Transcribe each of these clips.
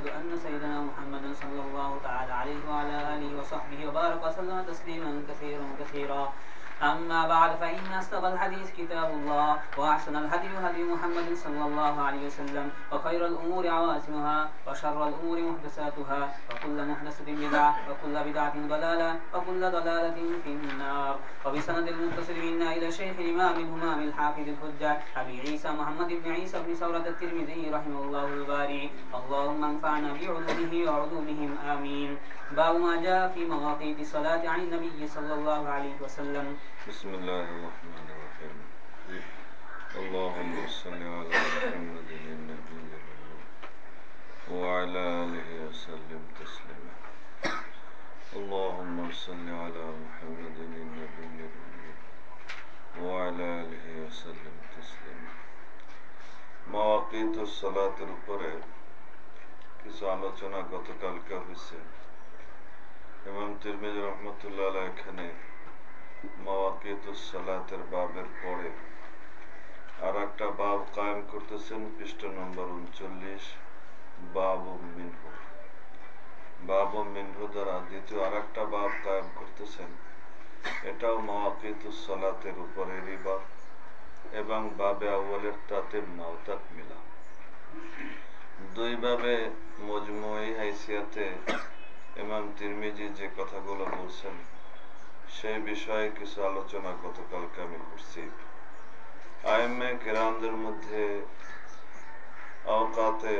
له ونشهد أن سيدنا محمدا صلى الله تعالى عليه وعلى آله وصحبه وبارك وسلم تسليما كثيرا كثيرا. أما بعد فإن أصدق الحديث كتاب الله وأحسن الهدي هدي محمد صلى الله عليه وسلم وخير الأمور عواسمها وشر الأمور محدثاتها وكل محدثة بدعة وكل بدعة ضلالة وكل ضلالة في النار. وبسند المتصل منا إلى شيخ الإمام الهمام الحافظ الحجة أبي عيسى محمد بن عيسى بن ثورة الترمذي رحمه الله الباري. اللهم انفعنا بعلومه وعلومهم آمين. باب ما جاء في مواقيت الصلاة عن النبي صلى الله عليه وسلم بسم الله الرحمن الرحيم اللهم صل على محمد النبي الأمي وعلى آله وسلم تسليما اللهم صل على محمد النبي الأمي وعلى آله وسلم تسليما মাওয়াকিত সালাতের উপরে কিছু আলোচনা গতকালকে হয়েছে ইমাম তিরমিজ রহমতুল্লাহ এখানে সালাতের বাবের পরে আর একটা বাব কায়েম করতেছেন, পৃষ্ঠ নম্বর উনচল্লিশ, বাব মিনহু। বাব মিনহু দ্বারা দ্বিতীয় আর একটা বাব কায়েম করতেছেন, এটাও সালাতের উপরেরই বাব এবং বাবে আউ্বালের তাতে মাওতাক মিলা দুই দুইভাবে মজমুই হাইসিয়াতে ইমাম তিরমিজি যে কথাগুলো বলছেন, সেই বিষয়ে কিছু আলোচনা গতকালকে আমি করছি। আইএমএ কেরামদের মধ্যে আওকাতে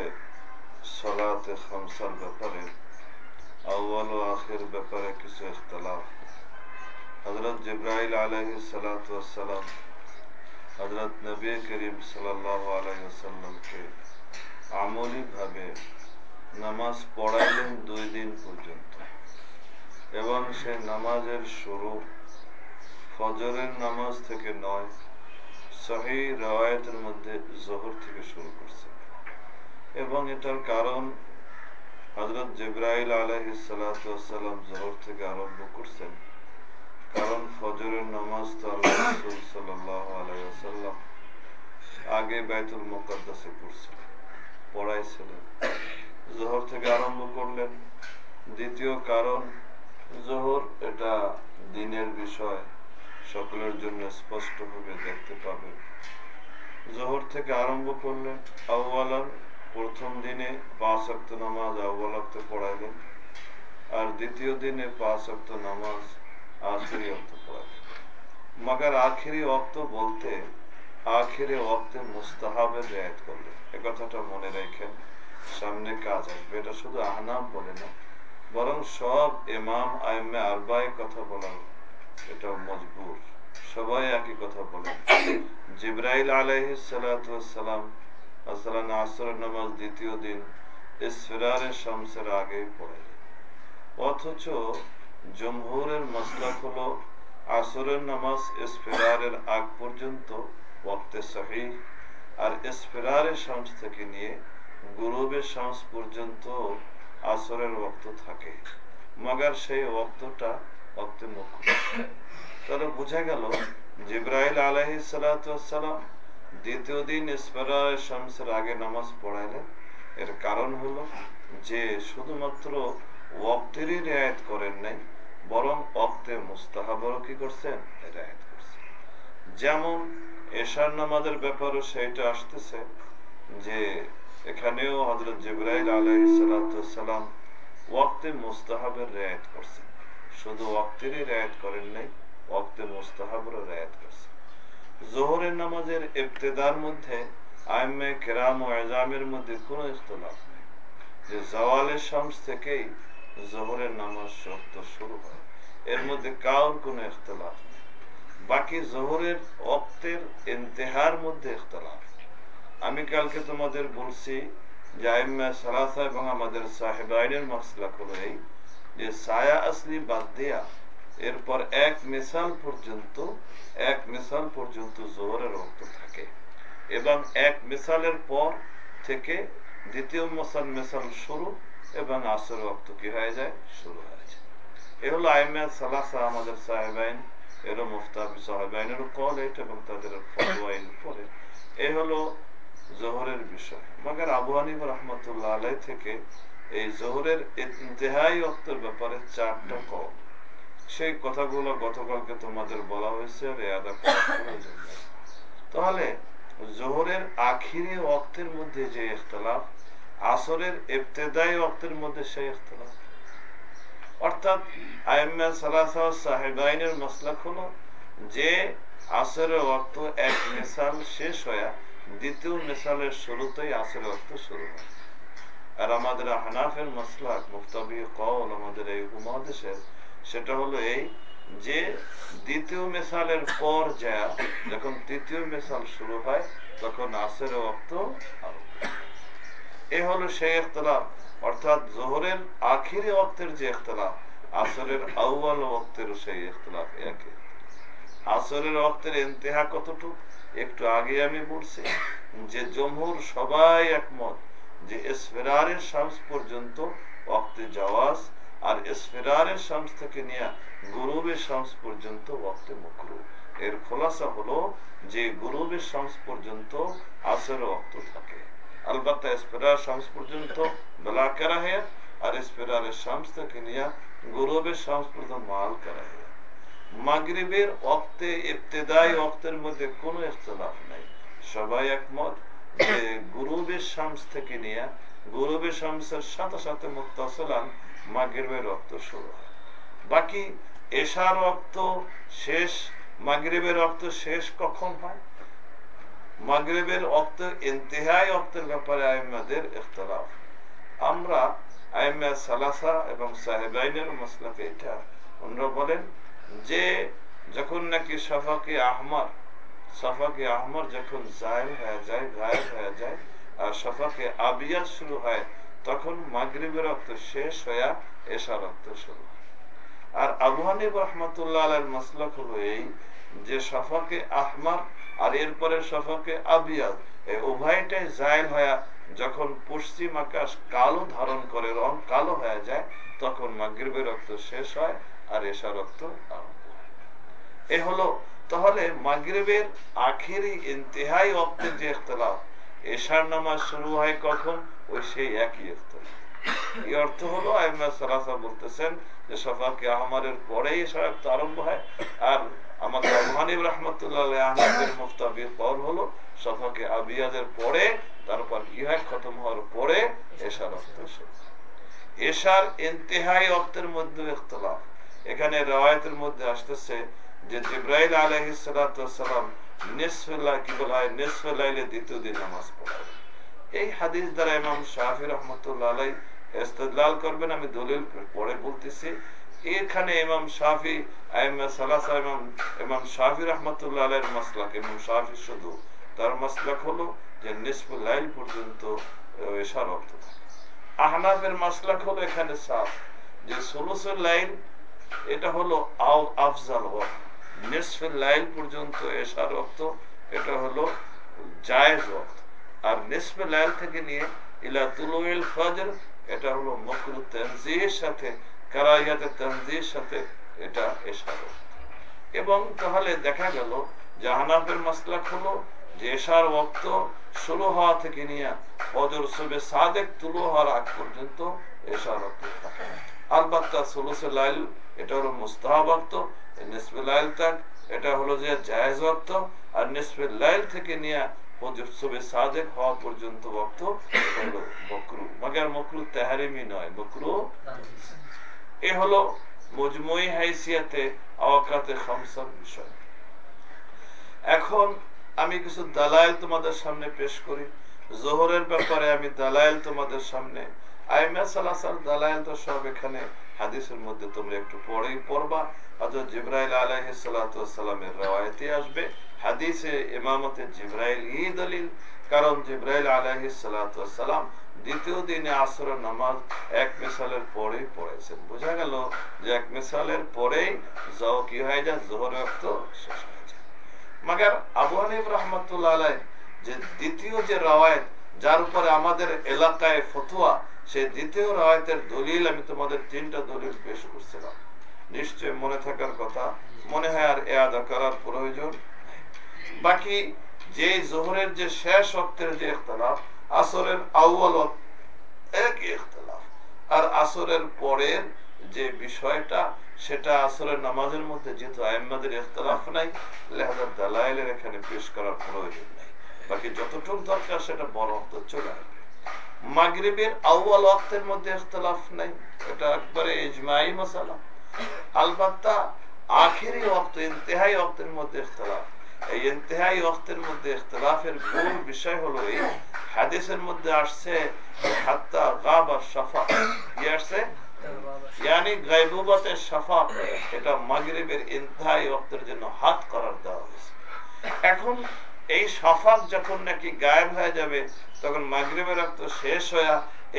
সলাতে খামসার ব্যাপারে আউ্বাল ও আখের ব্যাপারে কিছু ইখতলাফ। হজরত জিব্রাইল আলহি সালাতাম হজরত নবী করিম সাল্লাহ আলহিসাল্লামকে আমলিভাবে নামাজ পড়াইলেন দুই দিন পর্যন্ত। এবং সে নামাজের শুরু ফজরের নামাজ থেকে নয় সহি রায়তের মধ্যে জোহর থেকে শুরু করছে। এবং এটার কারণ হজরত জিব্রাইল আলহি সালাম জোহর থেকে আরম্ভ করছেন। কারণ ফজরের নামাজ তো আল্লাহ আগে বাইতুল মোকাদ্দাসে পড়ছিলেন পড়াইছিলেন। জোহর থেকে আরম্ভ করলেন দ্বিতীয় কারণ জোহর, এটা দিনের বিষয়। সকলের জন্য স্পষ্টভাবে দেখতে পাবে জোহর থেকে আরম্ভ করলেন আহ্বালান প্রথম দিনে পাঁচ অক্ত নামাজ আহ্বালাক্ত পড়াইলেন আর দ্বিতীয় দিনে পাঁচ অক্ত নামাজ আখেরি অক্ত পড়াইলেন মগার আখেরি অক্ত বলতে আখেরে অক্তে মুস্তাহাবের রেয়াত করলেন এ কথাটা মনে রেখেন। সামনে কাজ আসবে, এটা শুধু আহনাম বলে না, বরং সব ইমাম, আইমে আরবাই কথা বলার এটা মজবুর। সবাই একই কথা বলেন। জিব্রাইল আলহি আসর নামাজ দ্বিতীয় দিন শামসের আগে পড়ে অথচ জমহুরের মসলাক হলো, আসরের নামাজ ইসফিরারের আগ পর্যন্ত, ওয়াক্তে সহি আর ইসফিরারের শামস থেকে নিয়ে গুরুবের শামস পর্যন্ত আসরের ওক্ত থাকে। মগার সেই ওক্তটা ওক্তে মুখ্য তাহলে বোঝা গেল, জিব্রাইল আলহি সালাম দ্বিতীয় দিন শামসের আগে নামাজ পড়াইলেন। এর কারণ হলো যে শুধুমাত্র ওক্তেরই রেয়ায়ত করেন নাই, বরং অক্তে মুস্তাহাবরও কি করছেন? রেয়ায়ত করছেন। যেমন এশার নামাজের ব্যাপারে সেইটা আসতেছে যে এখানেও হজরত জিব্রাইল সালাম ওয়াক্তে মুস্তাহাবের রেয়ায়ত করছেন। শুধু ওয়াক্তেরই রেয়ায়ত করেন নাই, ওয়াক্তে মুস্তাহাবেরও রেয়ায়ত করছেন। জোহরের নামাজের ইবতেদার মধ্যে আইমে কেরাম ও এজামের মধ্যে কোনো ইখতলাফ নেই। যে জওয়ালের শামস থেকেই জোহরের নামাজ শক্ত শুরু হয়, এর মধ্যে কাউর কোনো ইখতলাফ নেই। বাকি জোহরের অক্তের ইন্তেহার মধ্যে ইখতলাফ আমি কালকে তোমাদের বলছি যে আইম্মা সালাসা এবং আমাদের সাহেব আইনের মশলা হলো এই যে সায়া আসলি বাদ দেয়া, এরপর এক মিসাল পর্যন্ত, এক মিসাল পর্যন্ত জোহরের রক্ত থাকে এবং এক মিসালের পর থেকে দ্বিতীয় মশাল মিসাল শুরু এবং আসর রক্ত কি হয়ে যায়? শুরু হয়ে যায়। এ হলো আইমাদ সালাসা আমাদের সাহেবাইন এরও মুফতাবি সাহেবাইনেরও কল এটা এবং তাদের ফতোয়াইন পরে। এ হলো জোহরের বিষয়। মগর আবু রহমতুল্লাহ আলাই থেকে এই জোহরের ইন্তেহাই অক্তের ব্যাপারে চারটা কল। সেই কথাগুলো গতকালকে তোমাদের বলা হয়েছে তাহলে জোহরের আখিরি অক্তের মধ্যে যে ইখতলাফ, আসরের অক্তের মধ্যে সেই ইখতলাফ। অর্থাৎ আইম্মা সালাসা, সাহেবাইনের মাসলাক হলো যে আসরের অক্ত এক মিসাল শেষ হয়ে দ্বিতীয় মিসালের শুরুতেই আসরের অর্থ শুরু হয়। আর আমাদের হানাফের মাসলাক মুফতাবি কল আমাদের এই উপমহাদেশের, সেটা হলো এই যে দ্বিতীয় মেসালের পর যা, যখন তৃতীয় মেসাল শুরু হয়, তখন আসের অর্থ এ হলো সেই ইখতলাফ, অর্থাৎ জোহরের আখিরি অক্তের যে ইখতলাফ, আসরের আউ্বাল অক্তেরও সেই ইখতলাফ একই। আসরের অক্তের ইন্তেহা কতটুক? একটু আগে আমি বলছি যে জমহুর সবাই একমত যে এসফেরারের শামস পর্যন্ত অক্তে জাওয়াজ আর এসফেরারের শামস থেকে নিয়ে গুরুবের শামস পর্যন্ত ওয়াক্তে মকরু। এর খোলাসা হলো যে গুরুবের শামস পর্যন্ত আসর ওয়াক্ত থাকে। আলবাত্তা এসফেরার শামস পর্যন্ত বেলা করা হয় আর এসফেরারের শামস থেকে নিয়ে গুরুবের শামস পর্যন্ত মাল করা হয় মাগরিবের অক্তে অক্তের মধ্যে কোনো নাই। সবাই একমত যে গুরুবের শামস থেকে নিয়ে গুরুবের শামসের সাথে সাথে রক্ত শুরু হয়। বাকি এশার রক্ত শেষ রক্ত শেষ কখন হয়? মাগরিবের রক্ত ইন্তেহাই রক্তের ব্যাপারে আইমাদের ইখতলাফ। আমরা আইমা সালাসা এবং সাহেবাইনের মসলাকে এটা ওনারা বলেন যে যখন নাকি সফাকে আহমার সফাকে আহমার যখন জায়ল হয়ে যায়, গায়েব হয়ে যায়, আর সফাকে আবিয়াত শুরু হয়, তখন মাগরিবের রক্ত শেষ হয়ে এসা রক্ত শুরু আর আবু রহমতুল্লাহ আলের হলো এই যে সফাকে আহমার আর এরপরে সফাকে আবিয়াদ এই উভয়টাই জায়ল হয়ে যখন পশ্চিম আকাশ কালো ধারণ করে, রং কালো হয়ে যায়, তখন মাগরিবের রক্ত শেষ হয় আর এসা রক্ত আরম্ভ এ হলো, তাহলে মাগরিবের আখেরি ইন্তেহাই অক্তের যে ইখতলাফ এশার নামাজ শুরু হয় কখন? ওই সেই একই এই অর্থ হলো বলতেছেন যে, সফাকে আহমারের এশার আরম্ভ হয়। আর আমাদের রহমতুল্লাহ আহমদের মুফতাবির পর হলো, সফাকে আবিয়াদের পরে, তারপর হয় খতম হওয়ার পরে এশার অর্থ শুরু এশার ইন্তেহাই অর্থের মধ্যে ইখতলাফ। এখানে রায়তের মধ্যে আসতেছে যে জিব্রাইল আলহিসাম শুধু তার মাসলাক হলো যে নিসফুল পর্যন্ত আহনাফের মাসলাক হলো এখানে সাফ যে ষোলোশো লাইল এটা হলো আও আফজাল ওয়াক্ত নিসফুল লাইল পর্যন্ত এশার অর্থ এটা হলো জায়েজ ওয়াক্ত আর নিসফে লাইল থেকে নিয়ে ইলা তুলুল ফজর, এটা হলো মকরু তানজিহের সাথে, কারাইয়াতে তানজিহের সাথে এটা এশার এবং তাহলে দেখা গেল যে হানাফের মাসলাক হলো যে এশার ওক্ত শুরু হওয়া থেকে নিয়ে ফজর সুবে সাদেক তুলো হওয়ার আগ পর্যন্ত এশার ওক্ত থাকে। আলবাত্তা সুলুসে লাইল এটা হলো মুস্তাহাব লাইল তাক, এটা হলো যে জায়েজ ওক্ত আর নিসবে লাইল থেকে নিয়ে বিষয়। এখন আমি কিছু দালাইল তোমাদের সামনে পেশ করি। জোহরের ব্যাপারে আমি দালাইল তোমাদের সামনে। আইমা সালাসাল দালাইল তো সব এখানে হাদিসের মধ্যে তোমরা একটু পরেই পড়বা। হযরত জিবরাইল সালামের রওয়ায়াতে আসবে। হাদিসে ইমামতে জিব্রাইল ই দলিল, কারণ জিব্রাইল আলাইহিস সালাতু সালাম দ্বিতীয় দিনে আসর নামাজ এক মিসালের পরেই পড়েছেন। বোঝা গেল যে এক মিসালের পরেই যাও কি হয়ে যায়? জোহর রক্ত শেষ হয়ে যায়। মাগার আবু হানিফ রহমতুল্লাহ যে দ্বিতীয় যে রওয়ায়ত, যার উপরে আমাদের এলাকায় ফতুয়া সেই দ্বিতীয় রায়তের দলিল, আমি তোমাদের তিনটা দলিল পেশ করছিলাম। নিশ্চয় মনে থাকার কথা। মনে হয় আর এ আদা করার প্রয়োজন বাকি যে জোহরের যে শেষ অক্তের যে ইখতলাফ, আসরের আউ্বাল একই ইখতলাফ। আর আসরের পরের যে বিষয়টা, সেটা আসরের নামাজের মধ্যে যেহেতু আইম্মাদের ইখতলাফ নাই, লেহাজা দালাইলের এখানে পেশ করার প্রয়োজন নাই। বাকি যতটুকু দরকার, সেটা বড় চলে আসবে। মাগরিবের আউ্বাল ওয়াক্তের মধ্যে ইখতলাফ নাই। এটা একবারে ইজমাই মশালা। আলবাত্তা আখেরি ওয়াক্ত, ইন্তেহাই ওয়াক্তের মধ্যে ইখতলাফ। এই ইন্তেহাই ওয়াক্তের মধ্যে ইখতলাফের মূল বিষয় হলো এই হাদিসের মধ্যে আসছে, হাত্তা গাব আর শাফা। কি আসছে? ইয়ানি গায়বুবাতের শাফা। এটা মাগরিবের ইন্তেহাই ওয়াক্তের জন্য হাত করার দেওয়া হয়েছে। এখন এই সাফাক যখন নাকি গায়েব হয়ে যাবে, তখন মাগরিবের রক্ত শেষ হয়ে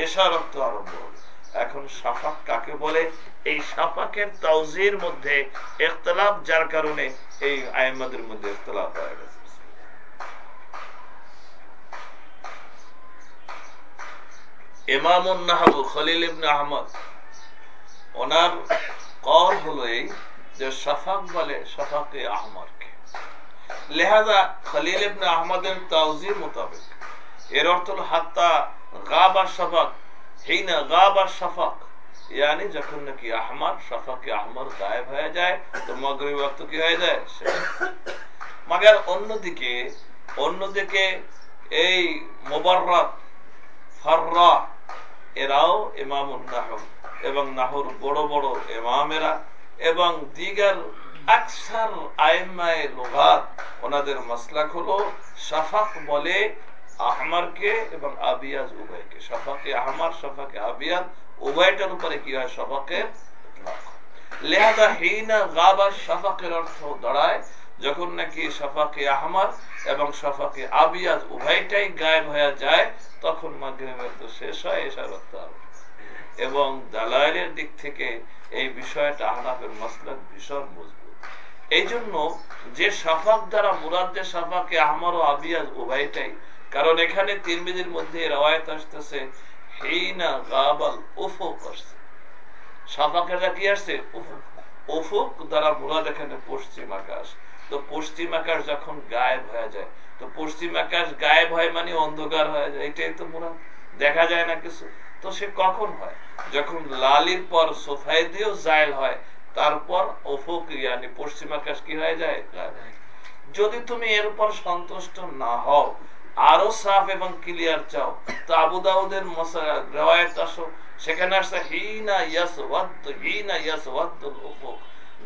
এশা রক্ত আরম্ভ হবে। এখন সাফাক কাকে বলে? এই সাফাকের তাওজির মধ্যে ইখতলাফ যার কারণে এই আইমাদের মধ্যে ইখতলাফ হয়ে গেছে। ইমামুন নাহাবু খলিল ইবনে আহমদ, ওনার কল হলো এই যে সাফাক বলে সাফাকে আহমদকে লেহাজা খলিল ইবনে আহমদের তাউজির মোতাবেক। এর অর্থ হাত্তা ইয়ানি যখন নাকি আহমার আহমার গায়েব হয়ে যায়, তো মগরিব ওয়াক্ত কি হয়ে যায়? মাগার অন্যদিকে অন্যদিকে এই মোবাররাত, ফাররা, এরাও ইমামুন নাহর এবং নাহর বড় বড় ইমামেরা এবং দিগার আকসার আইমায় লোগাত, ওনাদের মাসলাক হলো সাফাক বলে আহমারকে এবং আবিয়াজ উভয়কে সাফাকে আহমার সাফাকে আবিয়াজ উভয়টার উপরে কি হয়? সাফাকের লেহাদা হিনা গাবার সাফাকের অর্থ দাঁড়ায়, যখন নাকি সাফাকে আহমার এবং সাফাকে আবিয়াজ উভয়টাই গায়েব হয়ে যায়, তখন মাগরিবের তো শেষ হয় এসার অর্থ এবং দালাইলের দিক থেকে এই বিষয়টা আহনাফের মাসলাক ভীষণ মজবুত। এই জন্য যে সাফাক দ্বারা মুরাদ্দে সাফাকে আহমার ও আবিয়াজ উভয়টাই কারণ এখানে তিরমিজির মধ্যে রওয়ায়ত আসতেছে পশ্চিম আকাশ। তো পশ্চিম আকাশ যখন হয়ে যায়, তো পশ্চিম আকাশ মানে অন্ধকার হয়ে যায়, এটাই তো মুরাদ। দেখা যায় না কিছু। তো সে কখন হয়? যখন লালির পর সোফাই দিয়েও জায়ল হয় তারপর অফুক, ইয়ানি কি হয়ে যায়? যদি তুমি এর উপর সন্তুষ্ট না হও, আরও সাফ এবং ক্লিয়ার চাও, তো আবু দাউদের সেখানে আসছে, হিনা ইয়াস হিনা ইয়াস উফুক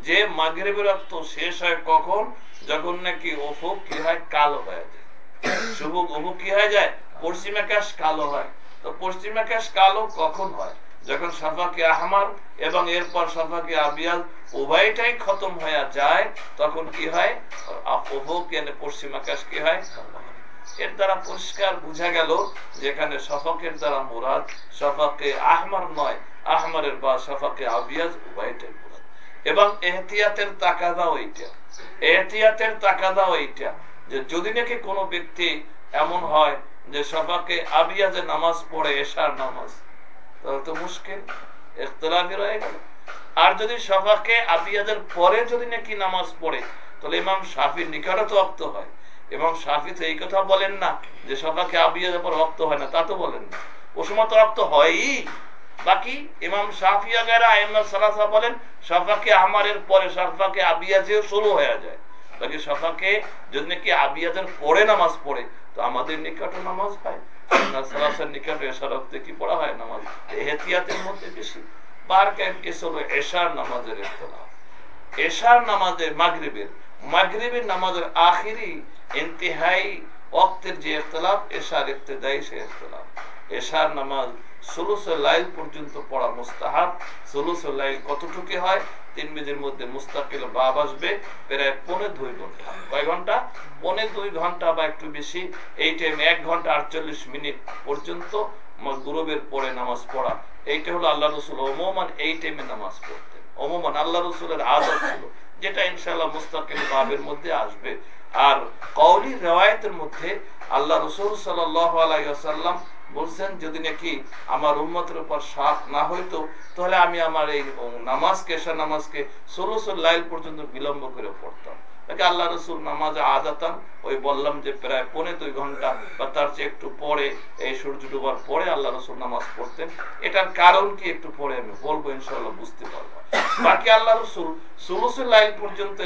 যে মাগরিবের রক্ত শেষ হয় কখন? যখন নাকি অফুক কি হয়? কালো হয়ে যায়। শুভ অফুক কি হয়ে যায়? পশ্চিম কালো হয়। তো পশ্চিম আকাশ কালো কখন হয়? যখন সাফাকে আহমার এবং এরপর সাফাকে আবিয়াল উভয়টাই খতম হয়ে যায়, তখন কি হয়? পশ্চিম আকাশ কি হয়? এর দ্বারা পরিষ্কার বোঝা গেল যেখানে সফকের দ্বারা মুরাদ, সফাকে আহমার নয়, আহমারের বা সফাকে আবিয়াজ উভয়টাই মুরাদ। এবং এহতিয়াতের তাকাদা ওইটা এহতিয়াতের তাকাদা ওইটা যে যদি নাকি কোনো ব্যক্তি এমন হয় যে সফাকে আবিয়াজে নামাজ পড়ে, এশার নামাজ তাহলে তো মুশকিল, ইখতলাফি রয়ে গেল। আর যদি সফাকে আবিয়াদের পরে যদি নাকি নামাজ পড়ে, তাহলে ইমাম শাফির নিকট তো অক্ত হয়। এবং শাফি তো এই কথা বলেন না যে সফাকে আবিয়াদের পর রক্ত হয় না, তা তো বলেন না। ও সময় তো রক্ত হয়ই। বাকি ইমাম শাফি আগেরা সালাসা বলেন, সফাকে আমারের পরে সফাকে আবিয়াজেও শুরু হয়ে যায়। বাকি সফাকে যদি নাকি আবিয়াদের পরে নামাজ পড়ে, তো আমাদের নিকটও নামাজ হয়। নিকটে পড়া হয় নামাজ। এহতিয়াতের মধ্যে বেশি। বার কেস হলো এশার নামাজের এশার নামাজের নামাজের আখিরি ওয়াক্তের যে ইখতলাফ এশার ইবতেদাই সে ইখতলাফ এশার নামাজ লাইল পর্যন্ত পড়া মুস্তাহাব। লাইল কতটুকু হয়? তিন মেজের মধ্যে মুস্তাকিল বাব আসবে, প্রায় পনে দুই ঘণ্টা কয় ঘণ্টা। পনে দুই ঘণ্টা বা একটু বেশি, এই টাইমে এক ঘণ্টা আটচল্লিশ মিনিট পর্যন্ত গুরবের পরে নামাজ পড়া। এইটা হলো আল্লাহ রসুল, ওমোমান এই টাইমে নামাজ পড়তেন। ওমোমান আল্লাহ রসুলের আদত ছিল, যেটা ইনশাল্লাহ মুস্তাকিল বাবের মধ্যে আসবে। আর কৌলি রেওয়ায়তের মধ্যে আল্লাহ রসুল আলাইসাল্লাম বলছেন, যদি নাকি আমার উম্মতের উপর সাপ না হইতো, তাহলে আমি আমার এই নামাজকে এসা নামাজকে ষোলো লাইল পর্যন্ত বিলম্ব করে পড়তাম। নাকি আল্লাহ রসুল নামাজ আদাতাম ওই বললাম যে প্রায় পৌনে দুই ঘণ্টা বা তার চেয়ে একটু পরে এই সূর্য ডুবার পরে আল্লাহ রসুল নামাজ পড়তেন। এটার কারণ কি একটু পরে আমি বলব ইনশাল্লাহ বুঝতে পারব। বাকি আল্লাহ রসুল সুলুসুল পর্যন্ত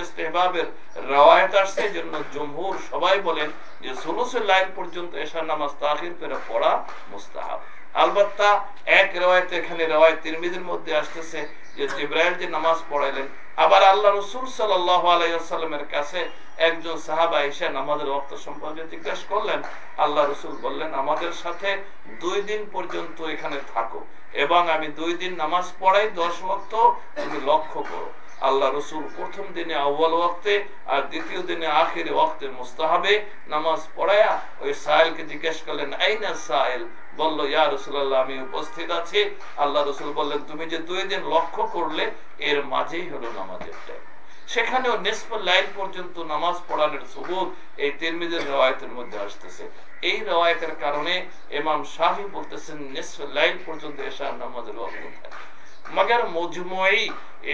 রওয়ায়ত আসছে এই জন্য জমহুর সবাই বলেন যে সুলুসুল পর্যন্ত এশার নামাজ তাহির পড়া মুস্তাহাব। আলবাত্তা এক রেওয়ায়তে, এখানে রেওয়ায় তিরমিদের মধ্যে আসতেছে যে জিব্রাইল যে নামাজ পড়াইলেন আবার আল্লাহ রসুল সাল্লাহ আলাইসাল্লামের কাছে একজন সাহাবা এসে আমাদের অর্থ সম্পর্কে জিজ্ঞাসা করলেন। আল্লাহ রসুল বললেন, আমাদের সাথে দুই দিন পর্যন্ত এখানে থাকো এবং আমি দুই দিন নামাজ পড়াই দশ অর্থ তুমি লক্ষ্য করো। আল্লাহ রসুল প্রথম দিনে আউ্বাল ওয়াক্তে আর দ্বিতীয় দিনে আখির ওয়াক্তে মুস্তাহাবে নামাজ পড়ায়া ওই সাহেলকে জিজ্ঞেস করলেন, আইনা সাহেল? বলল, ইয়া রসুল্লাহ আমি উপস্থিত আছি। আল্লাহ রসুল বললেন, তুমি যে দুই দিন লক্ষ্য করলে, এর মাঝেই হলো নামাজের টাইম সেখানেও নেসফুল লাইন পর্যন্ত নামাজ পড়ানোর সুবুত এই তিরমিজের রওয়ায়তের মধ্যে আসতেছে। এই রওয়ায়তের কারণে এমাম শাহি বলতেছেন নেসফুল লাইন পর্যন্ত এশার নামাজের থাকে। মগর মজমুই,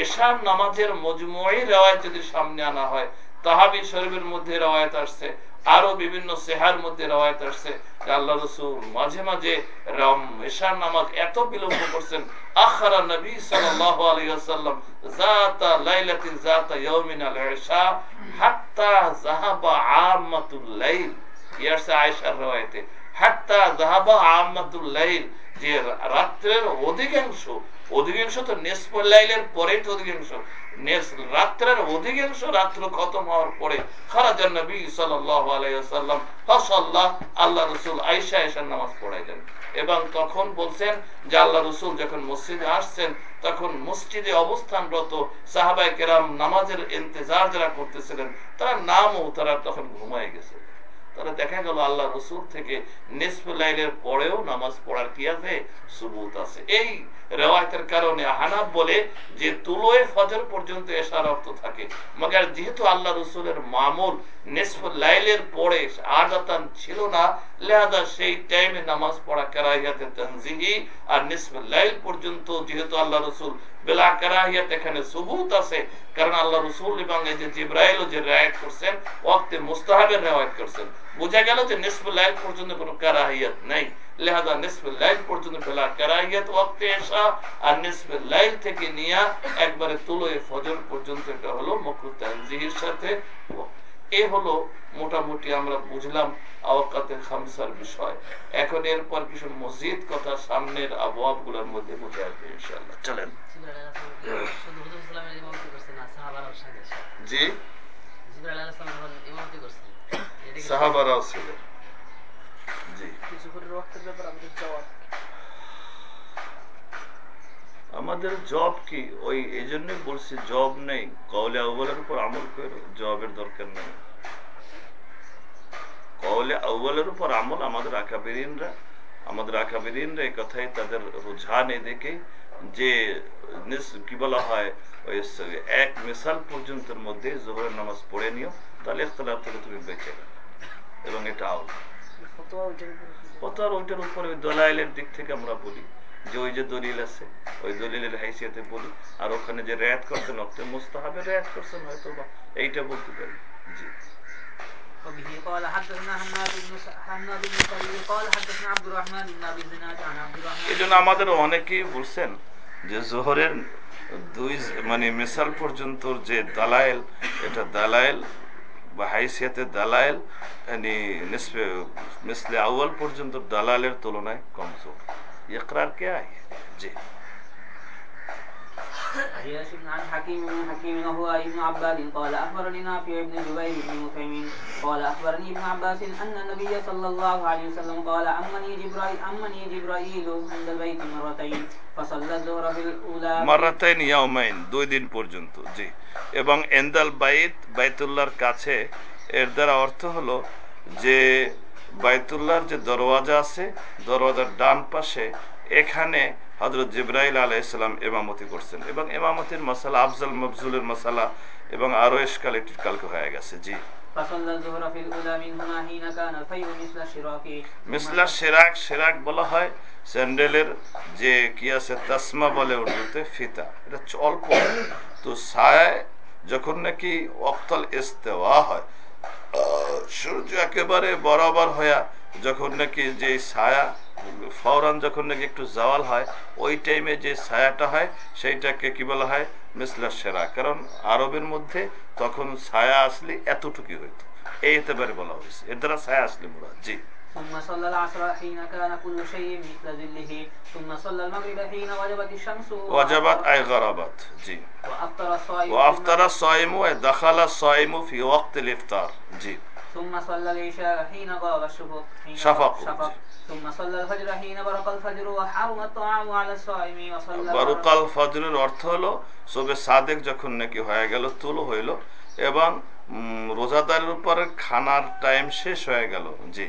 এশার নামাজের মজমুই রওয়ায়ত যদি সামনে আনা হয়, তাহাবি শরীফের মধ্যে রওয়ায়ত আসছে আরও বিভিন্ন সেহার মধ্যে রওয়ায়ত আসছে আল্লাহ রসুল মাঝে মাঝে এশার নামাজ এত বিলম্ব করছেন, আখারা নবী সাল্লাল্লাহু আলাইহি ওয়াসাল্লাম জাতা লাইলাতিন জাতা ইয়াউমিন আল ইশা হাত্তা যাহাবা আমাতুল লাইল। ইয়ারসে আয়েশার রওয়ায়েতে? হাত্তা যাহাবা আমাতুল লাইল, যে রাত্রের অধিকাংশ অধিকাংশ তো নেসফুল লাইলের পরেই তো অধিকাংশ রাত্রের অধিকাংশ রাত্র খতম হওয়ার পরে খারাজান নবী আলাইহি ওয়াসাল্লাম আল্লাহ রাসূল আয়েশা আয়েশার নামাজ পড়াইলেন। এবং তখন বলছেন যে আল্লাহ রসুল যখন মসজিদে আসছেন, তখন মসজিদে অবস্থানরত সাহাবাই কেরাম নামাজের ইন্তজার যারা করতেছিলেন, তারা নামও তারা তখন ঘুমায় গেছে। তাহলে দেখা গেল আল্লাহ রসুল থেকে নিসফুলাইলের পরেও নামাজ পড়ার কি আছে? সুবুত আছে। এই রেওয়ায়তের কারণে হানাব বলে যে তুলোয় ফজর পর্যন্ত এসার অর্থ থাকে। মগার যেহেতু আল্লাহ রসুলের মামুল নিসফুলাইলের পরে আদাতান ছিল না লেহাদা সেই টাইমে নামাজ পড়া কারাইয়াতে তানজিহি আর নিসফুলাইল পর্যন্ত যেহেতু আল্লাহ রসুল বেলা এখানে সুবুত আছে, কারণ আল্লাহ রসুল এবং এই যে জিব্রাইল যে করছেন মুস্তাহাবের রেওয়ায়ত করছেন। বোঝা গেল যে নিসফুল্লাইল পর্যন্ত কোনো নেই। লাইল পর্যন্ত বেলা এসা আর লাইল থেকে একবারে তুলোয় ফজর পর্যন্ত এটা হলো মকরু তানজিহির সাথে এ হলো মোটামুটি আমরা বুঝলাম আওকাতের খামসার বিষয়। এখন এরপর কিছু মসজিদ কথা সামনের আবহাওয়া গুলোর মধ্যে বুঝে আসবে ইনশাল্লাহ চলেন। জি? সাহাবারাও ছিলেন জি। আমাদের জব কি? ওই এই জন্য বলছি জব নেই। কওলে আউ্বালের উপর আমল করো জবের দরকার নেই। কওলে আউ্বালের উপর আমল আমাদের আকাবেরিনরা আমাদের আকাবেরিনরা এই কথাই তাদের রুঝান এই দেখে যে কি বলা হয়, ওই এক মিসাল পর্যন্তের মধ্যে জোহরের নামাজ পড়ে নিও, তাহলে ইখতলাফ থেকে তুমি বেঁচে গেলে এবং এটা আউল। ওইটার উপরে ওই দলাইলের দিক থেকে আমরা বলি, যে ওই যে দলিল আছে, ওই দলিলের বলি, আর ওখানে যে রেয়াত করছেন অক্তে মুস্তাহাবে রেয়াত করছেন হয়তো বা এইটা বলতে পারি। وبه قال حدثنا حماد بن حماد بن سعيد قال حدثنا عبد الرحمن بن ابي زناد عن عبد الرحمن এই জন্য আমাদের অনেকেই বলছেন যে জোহরের দুই মানে মিসাল পর্যন্ত যে দালায়েল এটা দালায়েল বা হাইসিয়াতের দালায়েল মানে মিসলে আউয়াল পর্যন্ত দালালের তুলনায় কমজোর ইকরার কে আয় জি عياش بن عن حكيم بن حكيم وهو ابن عباس قال اخبرني نافع بن جبير بن مطعم قال اخبرني ابن عباس ان النبي صلى الله عليه وسلم قال امني جبرائيل امني جبرائيل عند البيت مرتين فصلى الظهر في الاولى মারাতাইন ইয়াউমাইন দুই দিন পর্যন্ত জি এবং এন্দাল বাইত বাইতুল্লাহর কাছে এর দ্বারা অর্থ হলো যে বাইতুল্লাহর যে দরওয়াজা আছে দরওয়াজার ডান পাশে এখানে হজরত জিব্রাইল আলাহ ইসলাম এমামতি করছেন এবং এমামতির মশালা আফজল মফজুলের মশালা এবং আরও এসকাল একটি কালকে হয়ে গেছে জি। মিসলা সেরাক সেরাক বলা হয় স্যান্ডেলের যে কি আছে তাসমা বলে উর্দুতে ফিতা। এটা অল্প। তো সায় যখন নাকি অক্তল ইস্তেওয়া হয় সূর্য একেবারে বরাবর হইয়া যখন নাকি যে ছায়া ফৌরান যখন নাকি একটু জাওয়াল হয় ওই টাইমে যে ছায়াটা হয় সেইটাকে কি বলা হয় মিসলা সেরা কারণ আরবের মধ্যে তখন ছায়া আসলে এতটুকু হইতো এই এতেবারে বলা হয়েছে এর দ্বারা ছায়া আসলে মুরাদ জি ثم صلى العصر حين كان كل شيء مثل ظله ثم صلى المغرب حين وجبت الشمس ওয়াজাবাত আই গারাবাত জি وأفطر الصائم وافطر الصائم ودخل الصائم في وقت الافطار জি ثم صلى العشاء حين غاب الشفق حين شفق. شفق বারুকাল ফজরের অর্থ হলো, সবে সাদেক যখন নাকি হয়ে গেল, তুলো হইল, এবং রোজাদারের উপরে খানার টাইম শেষ হয়ে গেল, জি।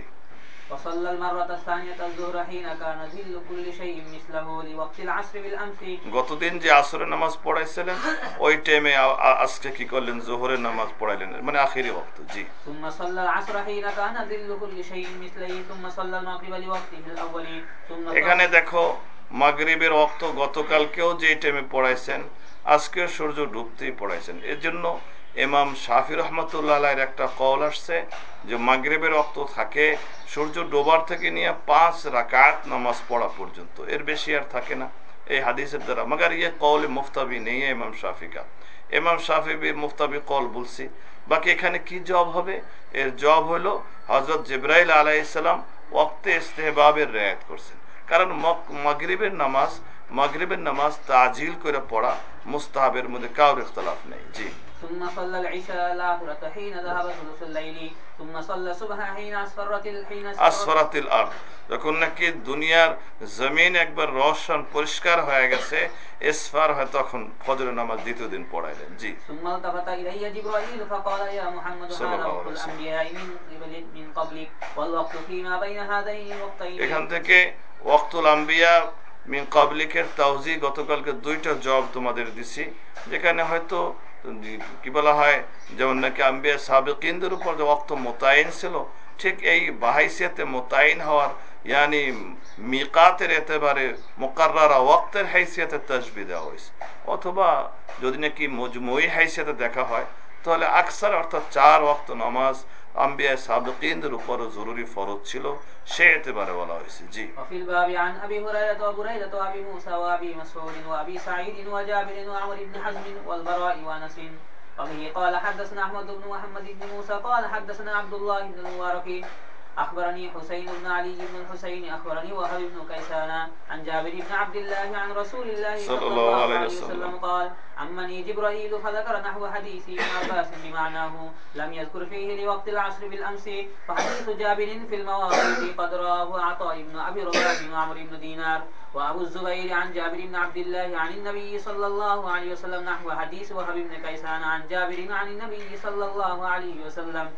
وصلى المرة الثانية الظهر حين كان ذل كل شيء مثله لوقت العصر بالأمس গতদিন যে আসরের নামাজ পড়াইছিলেন ওই টাইমে আ- আ- আজকে কি করলেন জোহরের নামাজ পড়াইলেন মানে আখিরি ওয়াক্ত জি ثم صلى العصر حين كان ذل كل شيء مثله ثم صلى المغرب لوقته الأول ثم এখানে দেখো মাগরিবের অক্ত গতকালকেও যে টাইমে পড়াইছেন আজকেও সূর্য ডুবতেই পড়াইছেন এর জন্য ইমাম শাফি রহমতুল্লাহ একটা কল আসছে যে মাগরেবের অক্ত থাকে, সূর্য ডোবার থেকে নিয়ে পাঁচ রাকাত নামাজ পড়া পর্যন্ত। এর বেশি আর থাকে না। এই হাদিসের দ্বারা। মগার ইয়ে কৌলে মুফতাবি নেই ইমাম শাফি का ইমাম মুফতাবি কল বলছি, বাকি এখানে কি জব হবে? এর জব হলো হজরত জিব্রাইল আলাইসাল্লাম ওক্তে ইস্তেহবাবের রেয়াত করছেন। কারণ মাগরিবের নামাজ মাগরিবের নামাজ তাজিল করে পড়া মুস্তাহাবের মধ্যে কারোর ইখতলাফ নেই। জি। ثم صلى العشاء الآخرة حين ذهب ثلث الليل ثم صلى الصبح حين أسفرت حين أسفرت আসফরাতিল আর যখন নাকি দুনিয়ার জমিন একবার রোশন পরিষ্কার হয়ে গেছে এসফার হয় তখন ফজরের নামাজ দ্বিতীয় দিন পড়াইলেন জি ثم التفت إلي جبرائيل فقال يا محمد صلى هذا الله وقت عليه وسلم. الأنبياء من قبل من قبلك والوقت فيما بين هذين الوقتين এখান থেকে ওয়াক্তুল আম্বিয়া মিন কাবলিকের তাওজি গতকালকে দুইটা জব তোমাদের দিছি যেখানে হয়তো কি বলা হয়? যেমন নাকি আম্বিয়া সাবেকিনদের উপর যে অক্ত মোতায়েন ছিল, ঠিক এই বাহাইসিয়াতে মোতায়েন হওয়ার, ইয়ানি মিকাতের এতেবারে মোকাররা ওয়াক্তের হাইসিয়াতে তসবি দেওয়া হয়েছে। অথবা যদি নাকি মজমুই হাইসিয়াতে দেখা হয়, তাহলে আকসার অর্থাৎ চার ওয়াক্ত নামাজ আম্বিয়া সাবেকিনদের উপরও জরুরি ফরজ ছিল সে এতেবারে বলা হয়েছে জি وفي الباب عن أبي هريرة وبريدة وأبي موسى وأبي مسعود وأبي سعيد وجابر وعمر بن حزم والبراء وأنس وبه قال حدثنا أحمد بن محمد بن موسى قال حدثنا عبد الله بن المبارك أخبرني حسين بن علي بن الحسين أخبرني وهب بن كيسان عن جابر بن عبد الله عن رسول الله صلى الله عليه وسلم قال عمني جبرائيل فذكر نحو حديث ابن عباس بمعناه لم يذكر فيه لوقت العصر بالأمس فحديث جابر في المواقيت قد رواه عطاء بن أبي رباح وعمرو بن دينار وأبو الزبير عن جابر بن عبد الله عن النبي صلى الله عليه وسلم نحو حديث وهب بن كيسان عن جابر عن النبي صلى الله عليه وسلم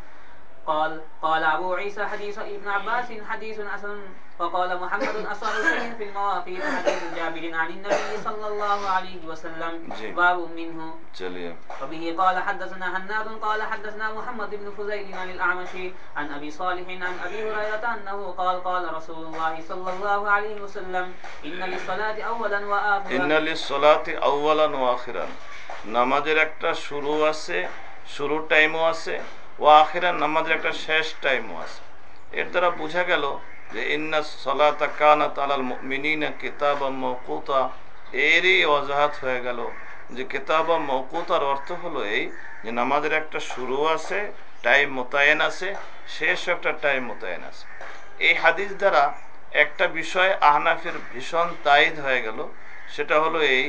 قال قال أبو عيسى حديث ابن عباس حديث حسن وقال محمد أصح شيء في المواقيت حديث جابر عن النبي صلى الله عليه وسلم جي. باب منه চলিয়ে وبه قال حدثنا هناد قال حدثنا محمد بن فزيل عن الأعمش عن أبي صالح عن أبي هريرة أنه قال قال رسول الله صلى الله عليه وسلم إن للصلاة أولا وآخرا ইন্নালি সলাতি আউ্বালান ও আখিরান নামাজের একটা শুরু আছে শুরুর টাইমও আছে ও আখিরান নামাজের একটা শেষ টাইমও আছে। এর দ্বারা বোঝা গেল যে ইন্না সলাতা কানাত আলাল মুমিনিনা কিতাবা মওকুতা। এরই ওয়াজাহাত হয়ে গেল যে কিতাবা মওকুতার অর্থ হলো এই যে নামাজের একটা শুরু আছে টাইম মোতায়েন আছে শেষ একটা টাইম মোতায়েন আছে। এই হাদিস দ্বারা একটা বিষয় আহনাফের ভীষণ তাইদ হয়ে গেল। সেটা হলো এই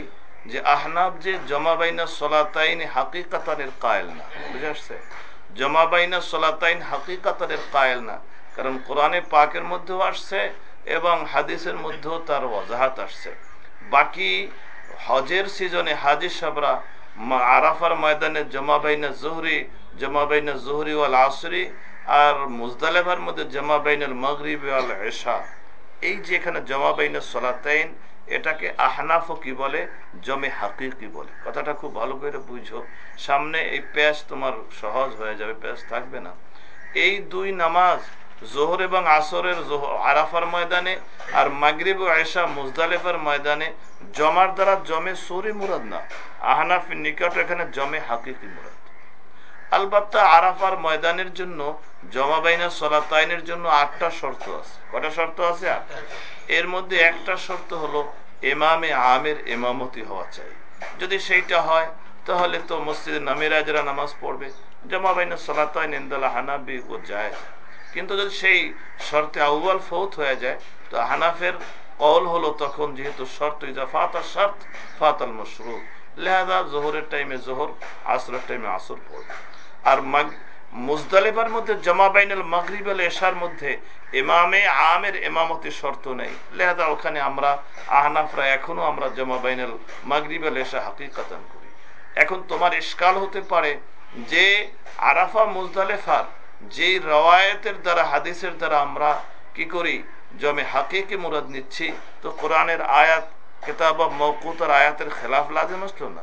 যে আহনাফ যে জমাবাইনা সলাতাইন হাকিকাতানের কায়েল না। বুঝে আসছে? জমাবাইনা সলাতাইন হাকিকাতানের কায়েল না। কারণ কোরআনে পাকের মধ্যেও আসছে এবং হাদিসের মধ্যেও তার ওয়াজাহাত আসছে। বাকি হজের সিজনে হাজি সাবরা আরাফার ময়দানে জমাবাইনা জোহরি জমাবাইনা জোহরি ওয়াল আসরি আর মুজদালেভার মধ্যে জমা বাইনাল মগরিব আল এশা এই যে এখানে জমা বাইনাল সলাতাইন এটাকে আহনাফ কি বলে? জমে হাকিকি বলে। কথাটা খুব ভালো করে বুঝো। সামনে এই পেশ তোমার সহজ হয়ে যাবে পেশ থাকবে না। এই দুই নামাজ, জোহর এবং আসরের আরাফার ময়দানে আর মাগরিব আয়সা মুজদালেফার ময়দানে, জমার দ্বারা জমে সরি মুরাদ না। আহনাফির নিকট এখানে জমে হাকিকি মুরাদ। আলবাত্তা আরাফার ময়দানের জন্য, জমা বাইনা সলাতাইনের জন্য আটটা শর্ত আছে। কটা শর্ত আছে? আটটা এর মধ্যে একটা শর্ত হলো এমামে আমের এমামতি হওয়া চাই। যদি সেইটা হয়, তাহলে তো মসজিদে নামিরাজরা নামাজ পড়বে। জমা বাইনা সলাতাইন ইন্দালা হানাবি ও যায় কিন্তু যদি সেই শর্তে আউ্বাল ফৌত হয়ে যায়, তো হানাফের কল হলো তখন যেহেতু শর্ত ইজা ফাতা শর্ত, ফাতাল মশরু লেহাদা জোহরের টাইমে জোহর, আসরের টাইমে আসর পড়বে। আর মুজদালিফার মধ্যে জমা বাইনাল মাগরিব আল এশার মধ্যে ইমামে আমের ইমামতি শর্ত নেই। লেহাদা ওখানে আমরা আহনাফরা এখনও আমরা জমা বাইনাল মাগরিব আল এশা হাকিকাতান করি। এখন তোমার ইস্কাল হতে পারে যে আরাফা মুজদালেফার যে রওয়ায়তের দ্বারা, হাদিসের দ্বারা আমরা কি করি? জমে হাকিকে মুরাদ নিচ্ছি। তো কোরআনের আয়াত, কেতাব মৌকুতার আয়াতের খেলাফ লাজেম আসলো না?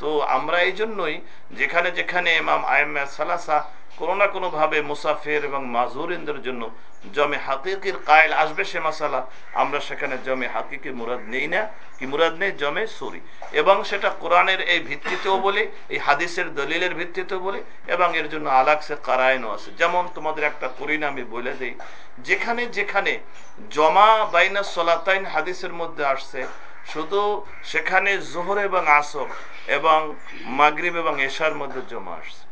তো আমরা এই জন্যই যেখানে যেখানে ইমাম আইম্মা সালাসা কোনো না কোনো ভাবে মুসাফির এবং মাজুরিনদের জন্য জমে হাকিকির কায়ল আসবে সে মাসালা, আমরা সেখানে জমে হাকিকি মুরাদ নেই না, কি মুরাদ নেই? জমে সরি। এবং সেটা কোরআনের এই ভিত্তিতেও বলি, এই হাদিসের দলিলের ভিত্তিতেও বলি, এবং এর জন্য আলাকসে কারায়নও আছে। যেমন তোমাদের একটা করিনা আমি বলে দিই। যেখানে যেখানে জমা বাইনা সলাতাইন হাদিসের মধ্যে আসছে শুধু সেখানে জোহর এবং আসর এবং মাগরিব এবং এশার মধ্যে জমা আসছে।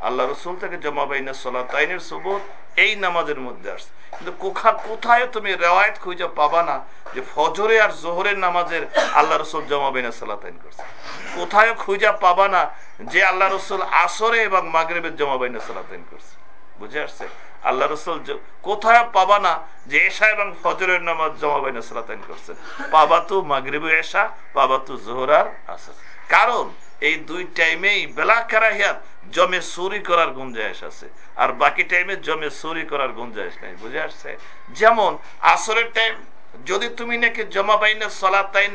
আল্লাহ রসুল থেকে জমা বাইনা সলাতাইনের সবুত এই নামাজের মধ্যে আসছে। কিন্তু কোখা কোথায় তুমি রেওয়ায়ত খুঁজে পাবা না যে ফজরে আর জোহরের নামাজের আল্লাহ রসুল জমা বাইনা সলাতাইন করছে? কোথায় খুঁজে পাবা না যে আল্লাহ রসুল আসরে এবং মাগরিবের জমা বাইনা সলাতাইন করছে? বুঝে আসছে? আল্লাহ রসুল কোথায় পাবা না, যে এশা এবং ফজরের নামাজ জমা বাইনা সলাতাইন করছে। পাবা তো মাগরিব এশা, পাবা তো জোহরার আসর। কারণ এই দুই টাইমেই বেলা কারাহিয়াত জমে চুরি করার গুঞ্জাইশ আছে। আর বাকি টাইমে জমে চুরি করার গুঞ্জাইশ নাই, বুঝে আসছে? যেমন আসরের টাইম যদি তুমি নাকি জমা বাইনা সলাতাইন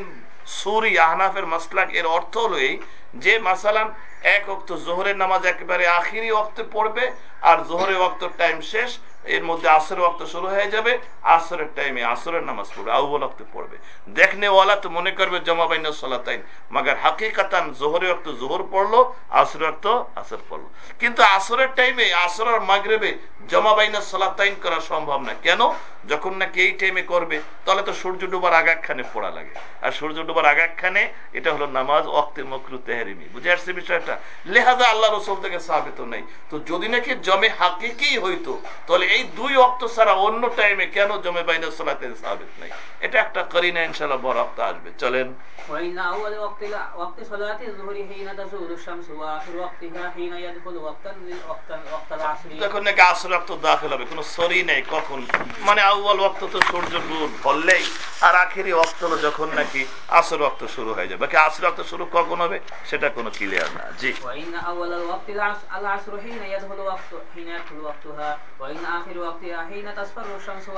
সুরি আহনাফের মাসলাক, এর অর্থ হলো এই যে মাসালান এক অক্ত জোহরের নামাজ একেবারে আখিরি অক্তে পড়বে, আর জোহরের অক্ত টাইম শেষ এর মধ্যে আসরের অক্ত শুরু হয়ে যাবে, আসরের টাইমে আসরের নামাজ পড়বে আউবল অক্ত পড়বে। দেখনে ওয়ালা তো মনে করবে, জমা বাইনা সলাতাইন। মাগার হাকিকাতান জোহরের অক্ত জোহর পড়ল, আসরের অক্ত আসর পড়ল। কিন্তু আসরের টাইমে আসর আর মাগরেবে জমা বাইনা সলাতাইন করা সম্ভব না। কেন? যখন নাকি এই টাইমে করবে, তাহলে তো সূর্য ডুবার আগাখানে পড়া লাগে। আর সূর্য ডুবার আগাখানে এটা হলো নামাজ অক্তে মকরু তেহারিমি। বুঝে আসছে বিষয়টা? লেহাজা আল্লাহ রসুল থেকে সাবিত নেই। তো যদি নাকি জমে হাকিকি হইতো, তাহলে এই দুই অক্ত ছাড়া অন্য টাইমে কেন জমে বাইনা সলাতে সাবিত নেই এটা একটা করিনা ইনশাল্লাহ বড় অক্ত আসবে চলেন وإن أول وقت وقت صلاة الظهر حين تزول الشمس وآخر وقتها حين يدخل وقتا وقت وقت العصر যখন নাকি আসর রক্ত দাখিল হবে কোনো সরি নেই কখন মানে আউ্বাল ওয়াক্ত তো সূর্য ডুব ধরলেই আর আখেরি ওয়াক্ত হলো যখন নাকি আসর রক্ত শুরু হয়ে যাবে বাকি আসর রক্ত শুরু কখন হবে সেটা কোনো ক্লিয়ার না জি وإن أول الوقت العصر العصر حين يدخل وقت حين يدخل وقتها وإن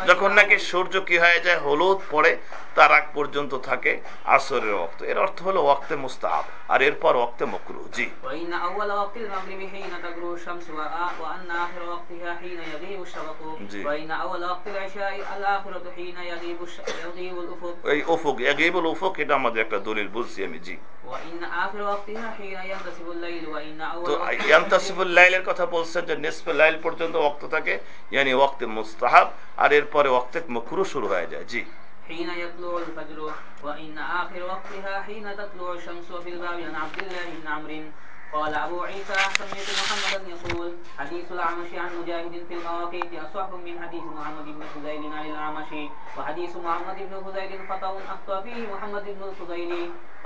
যখন নাকি সূর্য কি হয়ে যায় হলুদ পরে তার আগ পর্যন্ত থাকে আসরের অক্ত এর অর্থ হলো অক্তে মুস্তাহাব আর এরপর অক্তে মকরু জি। পর্যন্ত অক্ত থাকে। ইয়ানি ওয়াক্তে মুস্তাহাব আর এরপরে ওয়াক্তে মকরু শুরু হয়ে যায় জি حين يطلع الفجر وإن آخر وقتها حين تطلع الشمس وفي الباب عن عبد الله بن عمرو قال أبو عيسى سمعت محمدا يقول حديث الأعمش عن مجاهد في المواقيت أصح من حديث محمد بن فضيل عن الأعمش وحديث محمد بن فضيل خطأ أخطأ فيه محمد بن الفضيل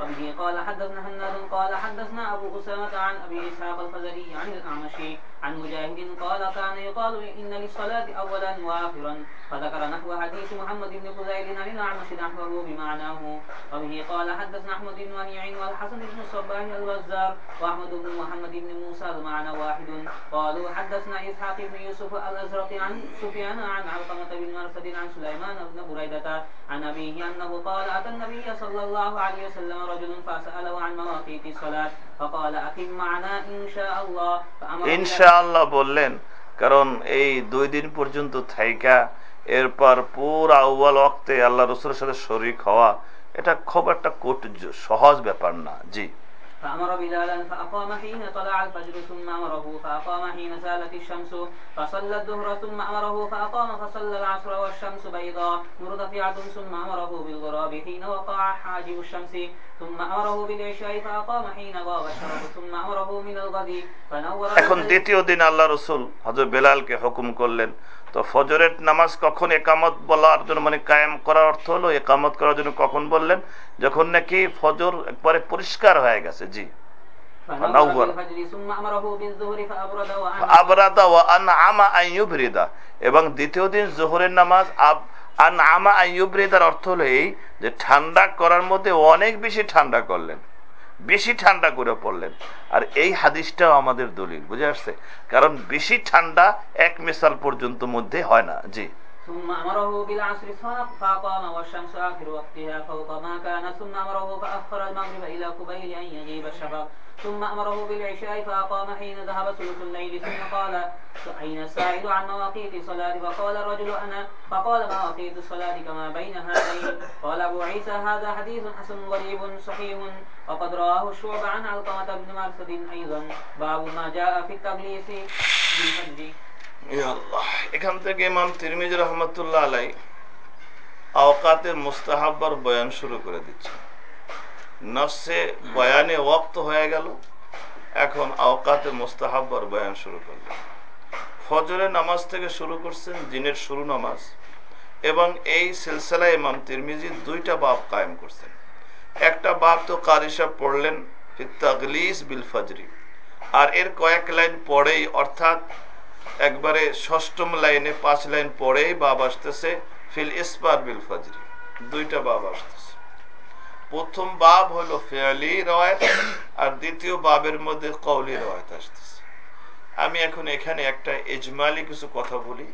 وبه قال حدثنا هناد قال حدثنا أبو أسامة عن أبي إسحاق الفزري عن الأعمشي عن مجاهد قال كان يقال إن للصلاة أولا وآخرا فذكر نحو حديث محمد بن فضيل عن الأعمش نحوه بمعناه. وبه قال حدثنا أحمد بن منيع والحسن بن الصباح الوزار وأحمد بن محمد بن موسى المعنى واحد. قالوا حدثنا إسحاق بن يوسف الأزرق عن سفيان عن علقمة بن مرثد عن سليمان بن بريدة عن أبيه أنه قال أتى النبي صلى الله عليه وسلم رجل فسأله عن مواقيت الصلاة فقال أقم معنا إن شاء الله فأمر بلال- ইনশাআল্লাহ বললেন কারণ এই দুই দিন পর্যন্ত থাইকা এরপর পুরা আউ্বাল ওয়াক্তে আল্লাহ রসুলের সাথে শরিক হওয়া এটা খুব একটা কোট সহজ ব্যাপার না জি فأمر بلالا فأقام حين طلع الفجر ثم أمره فأقام حين زالت الشمس فصلى الظهر ثم أمره فأقام فصلى العصر والشمس بيضاء مرتفعة ثم أمره بالغراب حين وقع حاجب الشمس ثم أمره بالعشاء فأقام حين غاب الشرق ثم أمره من الغد فنور এখন الفجر- দ্বিতীয় দিন আল্লাহ রসুল হজরত বেলালকে হুকুম করলেন তো ফজরের নামাজ কখন একামত বলার জন্য মানে কায়েম করার অর্থ হলো একামত করার জন্য কখন বললেন? যখন নাকি ফজর একবারে পরিষ্কার হয়ে গেছে জি। আবরাদা এবং দ্বিতীয় দিন জোহরের নামাজ আন আমা আইয়ুবরিদার অর্থ হলো এই যে ঠান্ডা করার মধ্যে অনেক বেশি ঠান্ডা করলেন। বেশি ঠান্ডা করে পড়লেন। আর এই হাদিসটাও আমাদের দলিল, বুঝে আসছে? কারণ বেশি ঠান্ডা এক মেশাল পর্যন্ত মধ্যে হয় না। জি। ثم أمره بالعصر فأقام والشمس آخر وقتها فوق ما كان ثم أمره فأخر المغرب إلى قبيل أن يجيب الشفق ثم أمره بالعشاء فأقام حين ذهب ثلث الليل ثم قال أين السائل عن مواقيت الصلاة فقال الرجل أنا. فقال مواقيت الصلاة كما بين هذين؟ قال أبو عيسى هذا حديث حسن غريب صحيح وقد رواه الشعب عن علقمة بن مرثد أيضا. باب ما جاء في التبليس بالحج এখান থেকে ইমাম তিরমিজ রহমতুল্লাহ আলাই আওকাতের মুস্তাহাব্বার বয়ান শুরু করে দিচ্ছে। নফসে বয়ানে ওয়াক্ত হয়ে গেল, এখন আওকাতে মুস্তাহাব্বার বয়ান শুরু করলেন ফজরের নামাজ থেকে শুরু করছেন দিনের শুরু নামাজ, এবং এই সিলসিলায় ইমাম তিরমিজি দুইটা বাপ কায়েম করছেন। একটা বাপ তো কারিসা পড়লেন? ফিত্তাগলিস বিল ফজরি। আর এর কয়েক লাইন পরেই অর্থাৎ একবারে ষষ্ঠম লাইনে পাঁচ লাইন পরেই বাব আসতেছে, ফিল ইসপার বিল ফজরি। দুইটা বাব আসতেছে। প্রথম বাব হলো ফেয়ালি রওয়ায়ত, আর দ্বিতীয় বাবের মধ্যে কৌলি রওয়ায়ত আসতেছে। আমি এখন এখানে একটা এজমালি কিছু কথা বলি।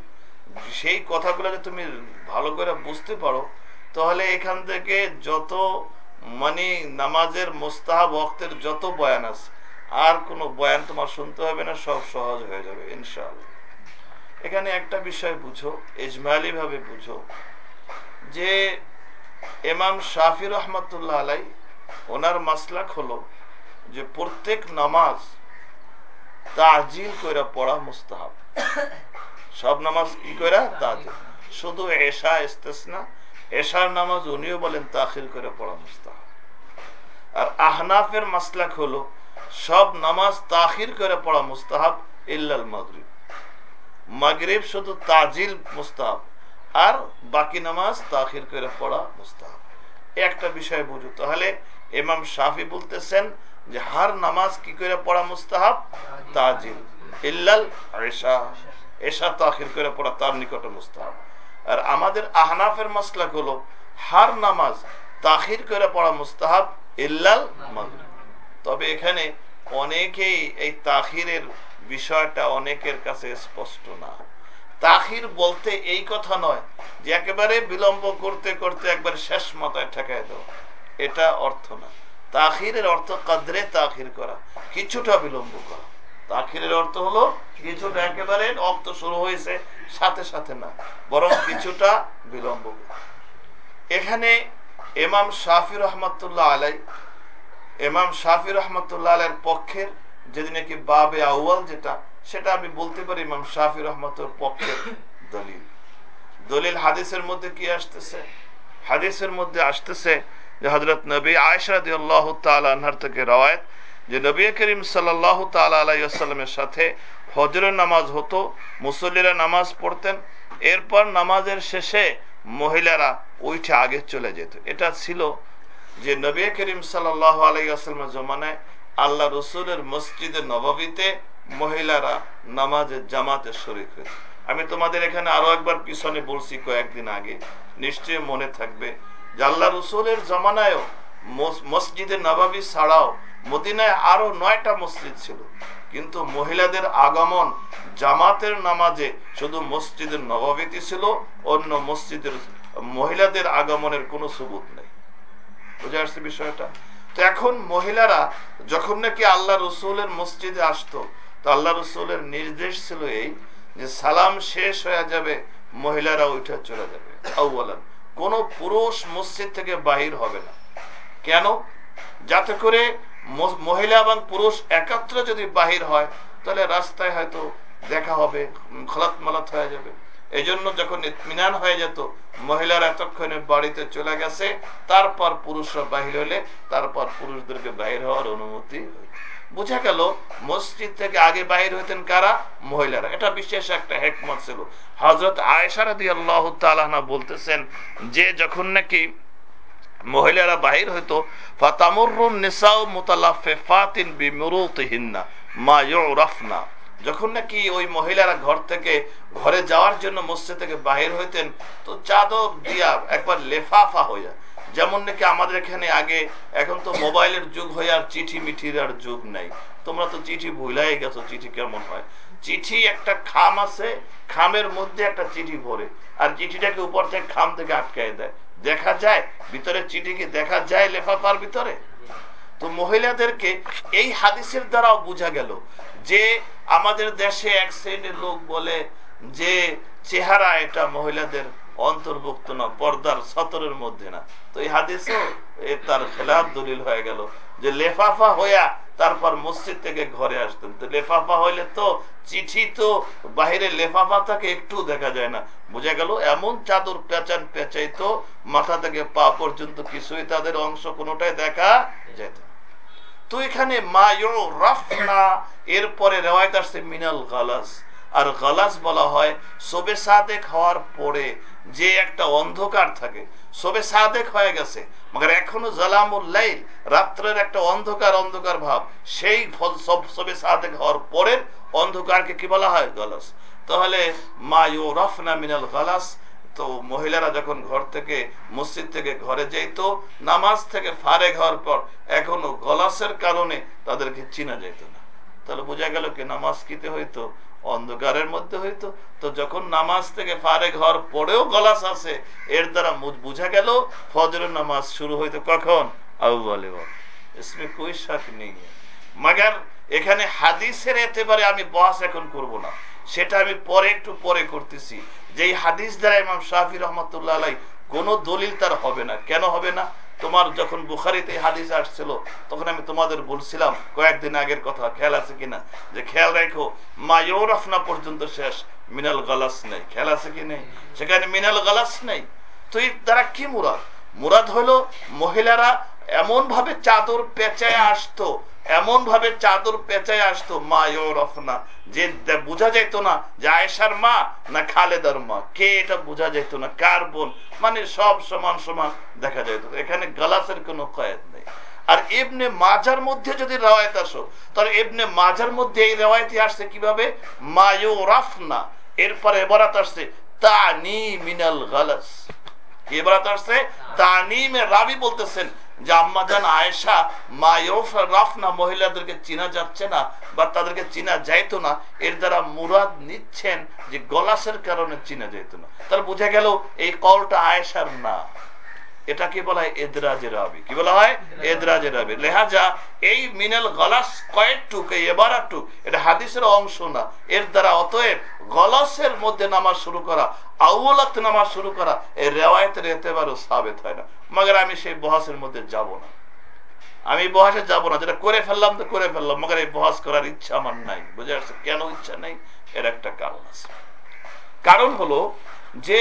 সেই কথাগুলো যদি তুমি ভালো করে বুঝতে পারো, তাহলে এখান থেকে যত মানে নামাজের মোস্তাহাব, ওয়াক্তের যত বয়ান আছে আর কোনো বয়ান তোমার শুনতে হবে না, সব সহজ হয়ে যাবে, ইনশাআল্লাহ। এখানে একটা বিষয় বুঝো ভাবে বুঝো, যে এমাম শাফি রহমতুল্লাহ আলাই, ওনার মাসলাক হলো যে প্রত্যেক নামাজ তাজিল করে পড়া মুস্তাহাব। সব নামাজ কি করে তাজিল। শুধু এশা ইস্তেসনা, এশার নামাজ উনিও বলেন তাখির করে পড়া মুস্তাহাব। আর আহনাফের মাসলাক হলো সব নামাজ তাখির করে পড়া মুস্তাহাব ইল্লাল মাগরিব। মাগরিব শুধু তাজিল মুস্তাহাব, আর বাকি নামাজ তাখির করে পড়া মুস্তাহাব। একটা বিষয় বুঝো, তাহলে ইমাম শাফি বলতেছেন যে হার নামাজ কি করে পড়া মুস্তাহাব? তাজিল। ইল্লাল এশা এশা তাখির করে পড়া তার নিকটে মুস্তাহাব। আর আমাদের আহনাফের মাসলাক হলো হার নামাজ তাখির করে পড়া মুস্তাহাব ইল্লাল মাগরিব। তবে এখানে অনেকেই এই তাখিরের বিষয়টা অনেকের কাছে স্পষ্ট না। তাখির বলতে এই কথা নয় যে একেবারে বিলম্ব করতে করতে একবার শেষ মাথায় ঠেকায় দেওয়া এটা অর্থ না। তাখিরের অর্থ কাদ্রে তাখির করা, কিছুটা বিলম্ব করা। তাখিরের অর্থ হলো কিছুটা একেবারে অক্ত শুরু হয়েছে, সাথে সাথে না, বরং কিছুটা বিলম্ব। এখানে এমাম শাফি রহমতুল্লাহ আলাই এমাম রহমতুল্লাহ আলের পক্ষের যেদিন নাকি বাবে আউয়াল যেটা, সেটা আমি বলতে পারি ইমাম শাফি রহমতের পক্ষের দলিল। দলিল হাদিসের মধ্যে কি আসতেছে? হাদিসের মধ্যে আসতেছে যে হজরত নবী আয়সাদি আল্লাহ তালার থেকে রওয়ায়ত, যে নবী করিম সাল্লাহ তালামের সাথে ফজরের নামাজ হতো, মুসল্লিরা নামাজ পড়তেন, এরপর নামাজের শেষে মহিলারা ওইটা আগে চলে যেত। এটা ছিল যে নবী করিম সাল্লাহ আলাইসলামের জমানায় আল্লাহ রসুলের মসজিদে নবাবিতে মহিলারা নামাজের জামাতে শরিক হয়েছে। আমি তোমাদের এখানে আরও একবার পিছনে বলছি কয়েকদিন আগে, নিশ্চয়ই মনে থাকবে যে আল্লাহ রসুলের জমানায়ও মসজিদে নবাবি ছাড়াও মদিনায় আরও নয়টা মসজিদ ছিল। কিন্তু মহিলাদের আগমন জামাতের নামাজে শুধু মসজিদের নবাবিতে ছিল, অন্য মসজিদের মহিলাদের আগমনের কোনো সুবুত নেই। বুঝে আসছে বিষয়টা? তো এখন মহিলারা যখন নাকি আল্লাহ রসুলের মসজিদে আসতো, তো আল্লাহ রসুলের নির্দেশ ছিল এই যে সালাম শেষ হয়ে যাবে, মহিলারা উঠে চলে যাবে। কোন পুরুষ মসজিদ থেকে বাহির হবে না। কেন? যাতে করে মহিলা এবং পুরুষ একাত্র যদি বাহির হয়, তাহলে রাস্তায় হয়তো দেখা হবে খলাত মালাত হয়ে যাবে। এই জন্য যখন ইতমিনান হয়ে যেত, মহিলার এতক্ষণে বাড়িতে চলে গেছে, তারপর পুরুষরা বাহির হলে, তারপর পুরুষদেরকে বাহির হওয়ার অনুমতি বোঝা গেল, মসজিদ থেকে আগে বাহির হইতেন কারা? মহিলারা। এটা বিশেষ একটা হেকমত ছিল। হজরত আল্লাহ তালানা বলতেছেন যে, যখন নাকি মহিলারা বাহির হইতো, ফাতামুরুন নিসাউ মুতালাফিফাতিন বিমুরুতিহিন্না মা ইউরাফনা। যখন নাকি ওই মহিলারা ঘর থেকে ঘরে যাওয়ার জন্য মসজিদ থেকে বাহির হইতেন, তো চাদর দিয়া একবার লেফাফা হইয়া, যেমন নাকি আমাদের এখানে আগে, এখন তো মোবাইলের যুগ হয়ে আর চিঠি মিঠির আর যুগ নাই। তোমরা তো চিঠি ভুলাই গেছো, চিঠি কেমন হয়? চিঠি একটা খাম আছে, খামের মধ্যে একটা চিঠি ভরে, আর চিঠিটাকে উপর থেকে খাম থেকে আটকায় দেয়। দেখা যায়, ভিতরে চিঠি কি দেখা যায় লেফাফার ভিতরে? তো মহিলাদেরকে এই হাদিসের দ্বারাও বোঝা গেল যে আমাদের দেশে এক শ্রেণির লোক বলে যে চেহারা এটা মহিলাদের অন্তর্ভুক্ত না, পর্দার সতরের মধ্যে না। তো এই হাদিসও তার খেলাফ দলিল হয়ে গেল যে লেফাফা হইয়া তারপর মসজিদ থেকে ঘরে আসতেন। তো লেফাফা হইলে তো চিঠি তো বাহিরে লেফাফা থাকে একটু দেখা যায় না। বোঝা গেল এমন চাদর পেঁচান পেঁচাইতো মাথা থেকে পা পর্যন্ত কিছুই তাদের অংশ কোনোটাই দেখা যেত তো এখানে এরপরে রেওয়ায়ত আসছে মিনাল গালাস আর গালাস বলা হয় সবে সাদেক হওয়ার পরে যে একটা অন্ধকার থাকে সবে সাদেক হয়ে গেছে, মগর এখনও জালামুল্লাইল রাত্রের একটা অন্ধকার অন্ধকার ভাব, সেই সব সবে সাদেক হওয়ার পরের অন্ধকারকে কি বলা হয়? গালাস তাহলে মা ইউ রফনা মিনাল গালাস তো মহিলারা যখন ঘর থেকে, মসজিদ থেকে ঘরে যেত নামাজ থেকে ফারে হওয়ার পর এখনও গলাসের কারণে তাদেরকে চিনা যেত না। তাহলে বোঝা গেল কি নামাজ কিতে হইতো? অন্ধকারের মধ্যে হইতো। তো যখন নামাজ থেকে ফারে ঘর পরেও গলাস আছে এর দ্বারা বুঝা গেল ফজরের নামাজ শুরু হইতো কখন? আবু বলে ইসমে কোই শাক নেই। মাগার এখানে হাদিসের এতেবারে আমি বহাস এখন করব না। সেটা আমি পরে একটু পরে করতেছি। যে হাদিস দ্বারা ইমাম শাহি রহমতুল্লাহ আলাই কোনো দলিল তার হবে না। কেন হবে না? তোমার যখন বুখারিতে হাদিস আসছিল, তখন আমি তোমাদের বলছিলাম, কয়েকদিন আগের কথা, খেয়াল আছে কিনা? যে খেয়াল রাখো, মা ইউরফনা পর্যন্ত শেষ, মিনাল গালাস নেই। খেয়াল আছে কি নেই? সেখানে মিনাল গালাস নেই। তো দ্বারা কি মুরাদ? মুরাদ হলো মহিলারা এমন ভাবে চাদর পেঁচায় আসতো এমন ভাবে চাদর পেঁচায় আসতো, মা ইউরফনা যে বোঝা যেত না যে আয়েশার মা না খালেদার মা। কে এটা বোঝা যেত না? কার বোন? মানে সব সমান সমান দেখা যেত এখানে গালাসের কোনো কয়েদ নেই। আর এমনি মাজার মধ্যে যদি রেওয়ায়ত আসো, তাহলে এমনি মাজার মধ্যে এই রেওয়ায়তি আসছে কীভাবে? মায়ু রাফনা। এরপরে এবারাত আসছে, তানি মিনাল গালাস। এবারাত আসছে? তানিমে রাবি বলতেছেন যে আম্মাজান আয়েশা, মা রাফনা মহিলাদেরকে চিনা যাচ্ছে না বা তাদেরকে চিনা যাইতো না, এর দ্বারা মুরাদ নিচ্ছেন যে গলাসের কারণে চিনা যাইতো না। তার বুঝা গেল এই কলটা আয়েশার না। এটাকে বলা হয়? এদরাজের রাবি কি বলা হয়? এদরাজের রাবি লেহাজা, এই মিনাল গলাস কয়েকটুক এই এবারাটুক, এটা হাদিসের অংশ না। এর দ্বারা অতএব গলাসের মধ্যে নামাজ শুরু করা, আউলাত নামাজ শুরু করা এই রেওয়ায়তের এতেবারও সাবেত হয় না। মগর আমি সেই বহাসের মধ্যে যাব না। আমি বহাসে যাব না। যেটা করে ফেললাম তো করে ফেললাম, মগর এই বহাস করার ইচ্ছা আমার নাই। বুঝে আসছে কেন ইচ্ছা নাই? এর একটা কারণ আছে। কারণ হলো যে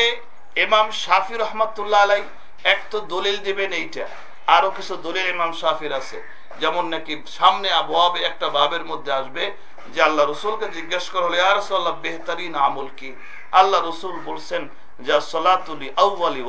এমাম শাফি রহমতুল্লাহ আলাই এক তো দলিল দিবেন এইটা। আরও কিছু দলিল ইমাম শাফির আছে। যেমন নাকি সামনে আবহাওয়া একটা ভাবের মধ্যে আসবে যে আল্লাহ রসুলকে জিজ্ঞেস করা হলে আর আল্লাহ বেহতারিন আমল কি? আল্লাহ রসুল বলছেন, যা সলাতুলি আউ্বালি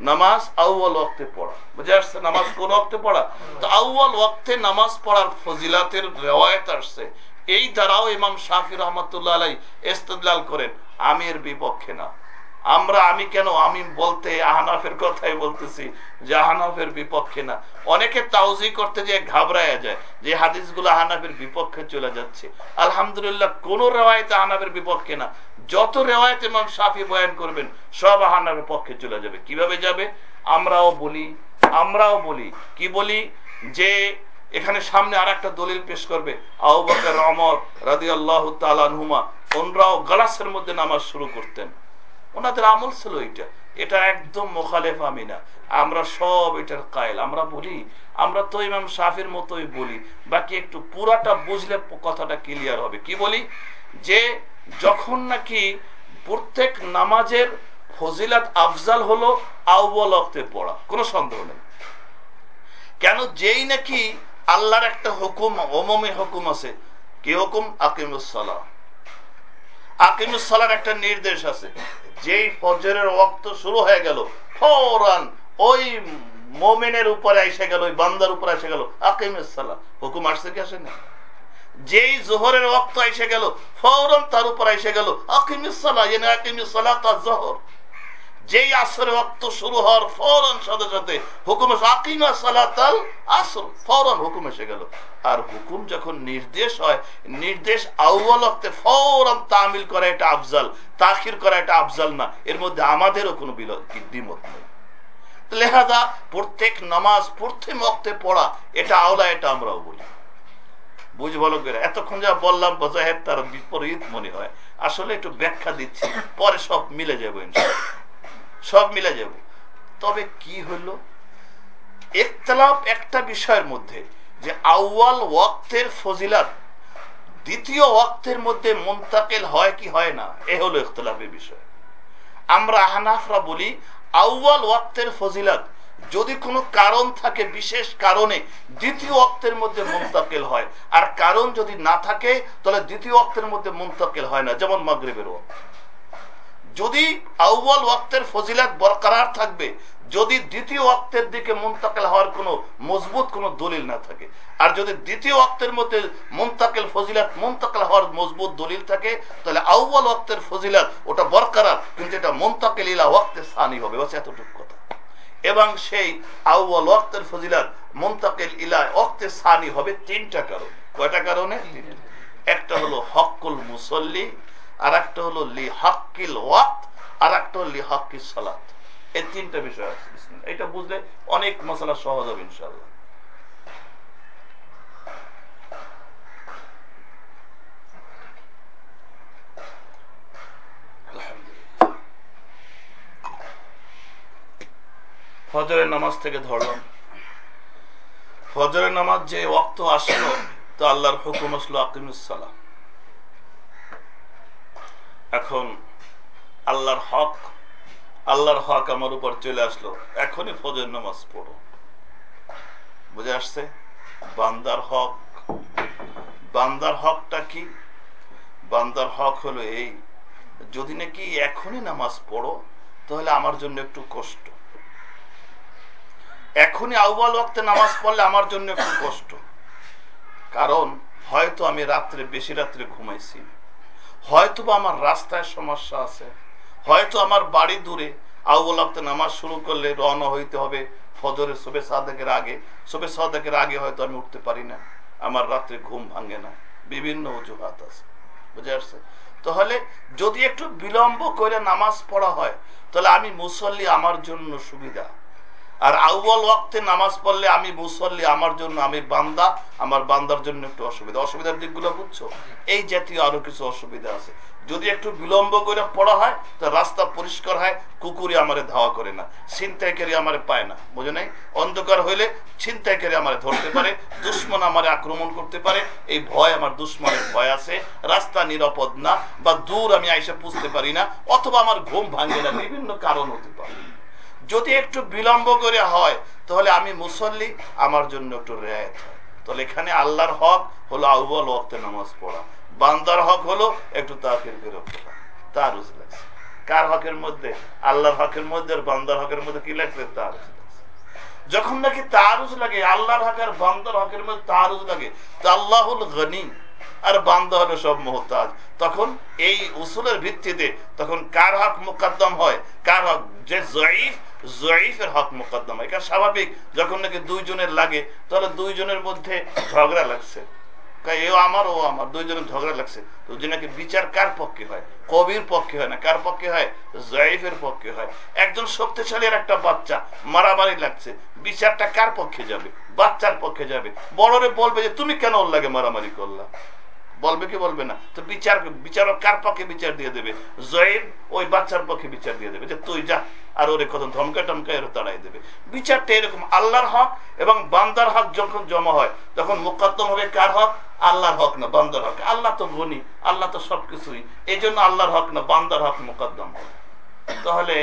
নামাজ আউ্বাল ওয়াক্তে পড়া। বুঝে আসছে? নামাজ কোন ওয়াক্তে পড়া? তো আউ্বাল ওয়াক্তে নামাজ পড়ার ফজিলাতের রেওয়ায়ত আসছে। এই দ্বারাও ইমাম শাফি রহমতুল্লাহ আলাই ইস্তদলাল করেন। আমির বিপক্ষে না। আমরা আমি কেন? আমি বলতে আহনাফের কথাই বলতেছি যে আহনাফের বিপক্ষে না। অনেকে তাউজি করতে যে ঘাবড়ায় যায় যে হাদিসগুলো আহনাফের বিপক্ষে চলে যাচ্ছে। আলহামদুলিল্লাহ, কোন রেওয়ায়তে আহনাফের বিপক্ষে না। যত রেওয়ায়ত ইমাম সাফি বয়ান করবেন, সব আহনাফের পক্ষে চলে যাবে। কীভাবে যাবে? আমরাও বলি আমরাও বলি। কি বলি? যে এখানে সামনে আর একটা দলিল পেশ করবে। আউ বকর অমর রাদি আল্লাহ তালানহুমা ওনরাও গালাসের মধ্যে নামাজ শুরু করতেন। ওনাদের আমল ছিল এটা এটা একদম মোখালেফ আমি না আমরা সব এটার কায়ল। আমরা বলি, আমরা তো ইমাম সাফির মতোই বলি। বাকি একটু পুরাটা বুঝলে কথাটা ক্লিয়ার হবে। কি বলি? যে যখন নাকি প্রত্যেক নামাজের ফজিলাত আফজাল হলো আউ্বল অক্তে পড়া। কোনো সন্দেহ নেই। কেন যেই নাকি আল্লাহর একটা হুকুম ওমমে হুকুম আছে, কি হুকুম? আকিমুসালাম আকিমুসালার একটা নির্দেশ আছে। যেই ফজরের ওয়াক্ত শুরু হয়ে গেল ফৌরান ওই মোমেনের উপরে এসে গেল, ওই বান্দার উপরে এসে গেল আকিমুসালাম হুকুম আসছে কি আসে না যেই জোহরের ওয়াক্ত এসে গেল ফৌরন তার উপর এসে গেল আকিমুসালা জেনে আকিমুসালা তার জহর। যেই আসরে ওয়াক্ত শুরু হওয়ার ফৌরন সাথে সাথে হুকুম ফৌরন হুকুম এসে গেল। আর হুকুম যখন নির্দেশ হয়, নির্দেশ আউ্বাল ওয়াক্তে ফৌরন তামিল করা এটা আফজাল, তাখির করা এটা আফজাল না। এর মধ্যে আমাদেরও কোনো দ্বিমত নেই। লেহাদা প্রত্যেক নামাজ প্রথম ওক্তে পড়া, এটা আওলা, এটা আমরাও বলি। বুঝ ভালো করে, এতক্ষণ যা বললাম বোঝাহেব তার বিপরীত মনে হয়। আসলে একটু ব্যাখ্যা দিচ্ছি, পরে সব মিলে যাব সব মিলে যাব। তবে কি হলো? একতলাপ একটা বিষয়ের মধ্যে যে আউয়াল ওয়াক্তের ফজিলাত, দ্বিতীয় ওয়াক্তের মধ্যে মুন্তাকেল হয় কি হয় না, এ হলো ইখতলাফের বিষয়। আমরা আহনাফরা বলি, আউয়াল ওয়াক্তের ফজিলাত যদি কোনো কারণ থাকে, বিশেষ কারণে দ্বিতীয় অক্তের মধ্যে মুন্তাকেল হয়। আর কারণ যদি না থাকে, তাহলে দ্বিতীয় অক্তের মধ্যে মুন্তাকেল হয় না, যেমন মাগরিবের ওয়াক্ত। যদি আউ্বাল ওয়াক্তের ফজিলাত বরকরার থাকবে, যদি দ্বিতীয় ওয়াক্তের দিকে মুন্তাকেল হওয়ার কোনো মজবুত কোনো দলিল না থাকে, আর যদি দ্বিতীয় ওয়াক্তের মধ্যে মুন্তাকেল ফজিলাত মুন্তাকেল হওয়ার মজবুত দলিল থাকে, তাহলে আউ্বাল ওয়াক্তের ফজিলাত ওটা বরকরার, কিন্তু এটা মুন্তাকেল ইলা ওয়াক্তে সানি হবে, বাস এতটুকু কথা। এবং সেই আউ্বাল ওয়াক্তের ফজিলাত মুন্তাকেল ইলা ওয়াক্তে সানি হবে তিনটা কারণ। কয়টা কারণে? একটা হলো হকুল মুসল্লি আর একটা হলো লি ওয়াক্ত আর একটা হলো লি হাক্কিল সালাত। এই তিনটা বিষয় আছে এটা বুঝলে অনেক মশলা সহজ হবে ইনশাল্লাহ ফজরের নামাজ থেকে ধরলাম। ফজরের নামাজ যে ওক্ত আসলো, তো আল্লাহর হুকুম আসলো আকিমুসালাম এখন আল্লাহর হক আল্লাহর হক আমার উপর চলে আসলো। এখনই ফজর নামাজ পড়ো। বুঝে আসছে? বান্দার হক। বান্দার হকটা কি? বান্দার হক হলো এই, যদি নাকি এখনই নামাজ পড়ো, তাহলে আমার জন্য একটু কষ্ট। এখনই আউ্বাল ওয়াক্তে নামাজ পড়লে আমার জন্য একটু কষ্ট। কারণ হয়তো আমি রাত্রে, বেশি রাত্রে ঘুমাইছি। হয়তো বা আমার রাস্তায় সমস্যা আছে, হয়তো আমার বাড়ি দূরে আউ্বাল ওয়াক্তে নামাজ শুরু করলে রওনা হইতে হবে ফজরের শোবে সাদেকের আগে। শোবে সাদেকের আগে হয়তো আমি উঠতে পারি না, আমার রাত্রে ঘুম ভাঙে না, বিভিন্ন অজুহাত আছে, বুঝে আসছে? তাহলে যদি একটু বিলম্ব করে নামাজ পড়া হয়, তাহলে আমি মুসল্লি আমার জন্য সুবিধা। আর আউ্বাল ওয়াক্তে নামাজ পড়লে আমি মুসল্লি, আমার জন্য আমি বান্দা, আমার বান্দার জন্য একটু অসুবিধা। অসুবিধার দিকগুলো বুঝছ? এই জাতীয় আরও কিছু অসুবিধা আছে। যদি একটু বিলম্ব করে পড়া হয়, তো রাস্তা পরিষ্কার হয় কুকুরি আমারে ধাওয়া করে না, ছিনতাইকারী আমারে পায় না, বুঝে নাই? অন্ধকার হইলে ছিনতাইকারী আমারে ধরতে পারে, দুশ্মন আমারে আক্রমণ করতে পারে, এই ভয় আমার দুশ্মনের ভয় আছে। রাস্তা নিরাপদ না, বা দূর আমি আইসা পুষতে পারি না, অথবা আমার ঘুম ভাঙে না, বিভিন্ন কারণ হতে পারে। যদি একটু বিলম্ব করে হয়, তাহলে আমি মুসল্লি, আমার জন্য একটু রেয়ায়ত হয়। তাহলে এখানে আল্লাহর হক হলো আউবল ওয়াক্তে নামাজ পড়া। বান্দার হক হলো একটু তাকির করে পড়া। তার লাগছে। কার হকের মধ্যে? আল্লাহর হকের মধ্যে বান্দার হকের মধ্যে কি লাগছে? তার যখন নাকি তারুজ লাগে, আল্লাহর হক আর বান্দার হকের মধ্যে তারুজ লাগে, তো আল্লাহুল গনি আর বান্দা হলো সব মোহতাজ। তখন এই উসুলের ভিত্তিতে তখন কার হক মোকদ্দম হয়? কার হক যে জয়ীফ জয়ীফের হক মোকদ্দম। কারণ স্বাভাবিক, যখন নাকি দুইজনের লাগে, তাহলে দুইজনের মধ্যে ঝগড়া লাগছে। এও আমার, ও আমার, দুইজনের ঝগড়া লাগছে। তো নাকি বিচার কার পক্ষে হয়? কবির পক্ষে হয় না? কার পক্ষে হয়? জয়ীফের পক্ষে হয়। একজন শক্তিশালী একটা বাচ্চা, মারামারি লাগছে। বিচারটা কার পক্ষে যাবে? বাচ্চার পক্ষে যাবে। বড়রে বলবে যে, তুমি কেন ওর লাগে মারামারি করলা? বলবে কি বলবে না? তো বিচার, বিচারক কার পক্ষে বিচার দিয়ে দেবে? জয়েব ওই বাচ্চার পক্ষে বিচার দিয়ে দেবে যে তুই যা, আর ওরে কত ধমকা টমকা এর তাড়াই দেবে। বিচারটা এরকম আল্লাহর হক এবং বান্দার হক যখন জমা হয়, তখন মোকদ্দম হবে কার হক? আল্লাহর হক না বান্দার হক। আল্লাহ তো গনি আল্লাহ তো সবকিছুই। এই জন্য আল্লাহর হক না বান্দার হক মোকদ্দম হবে। তাহলে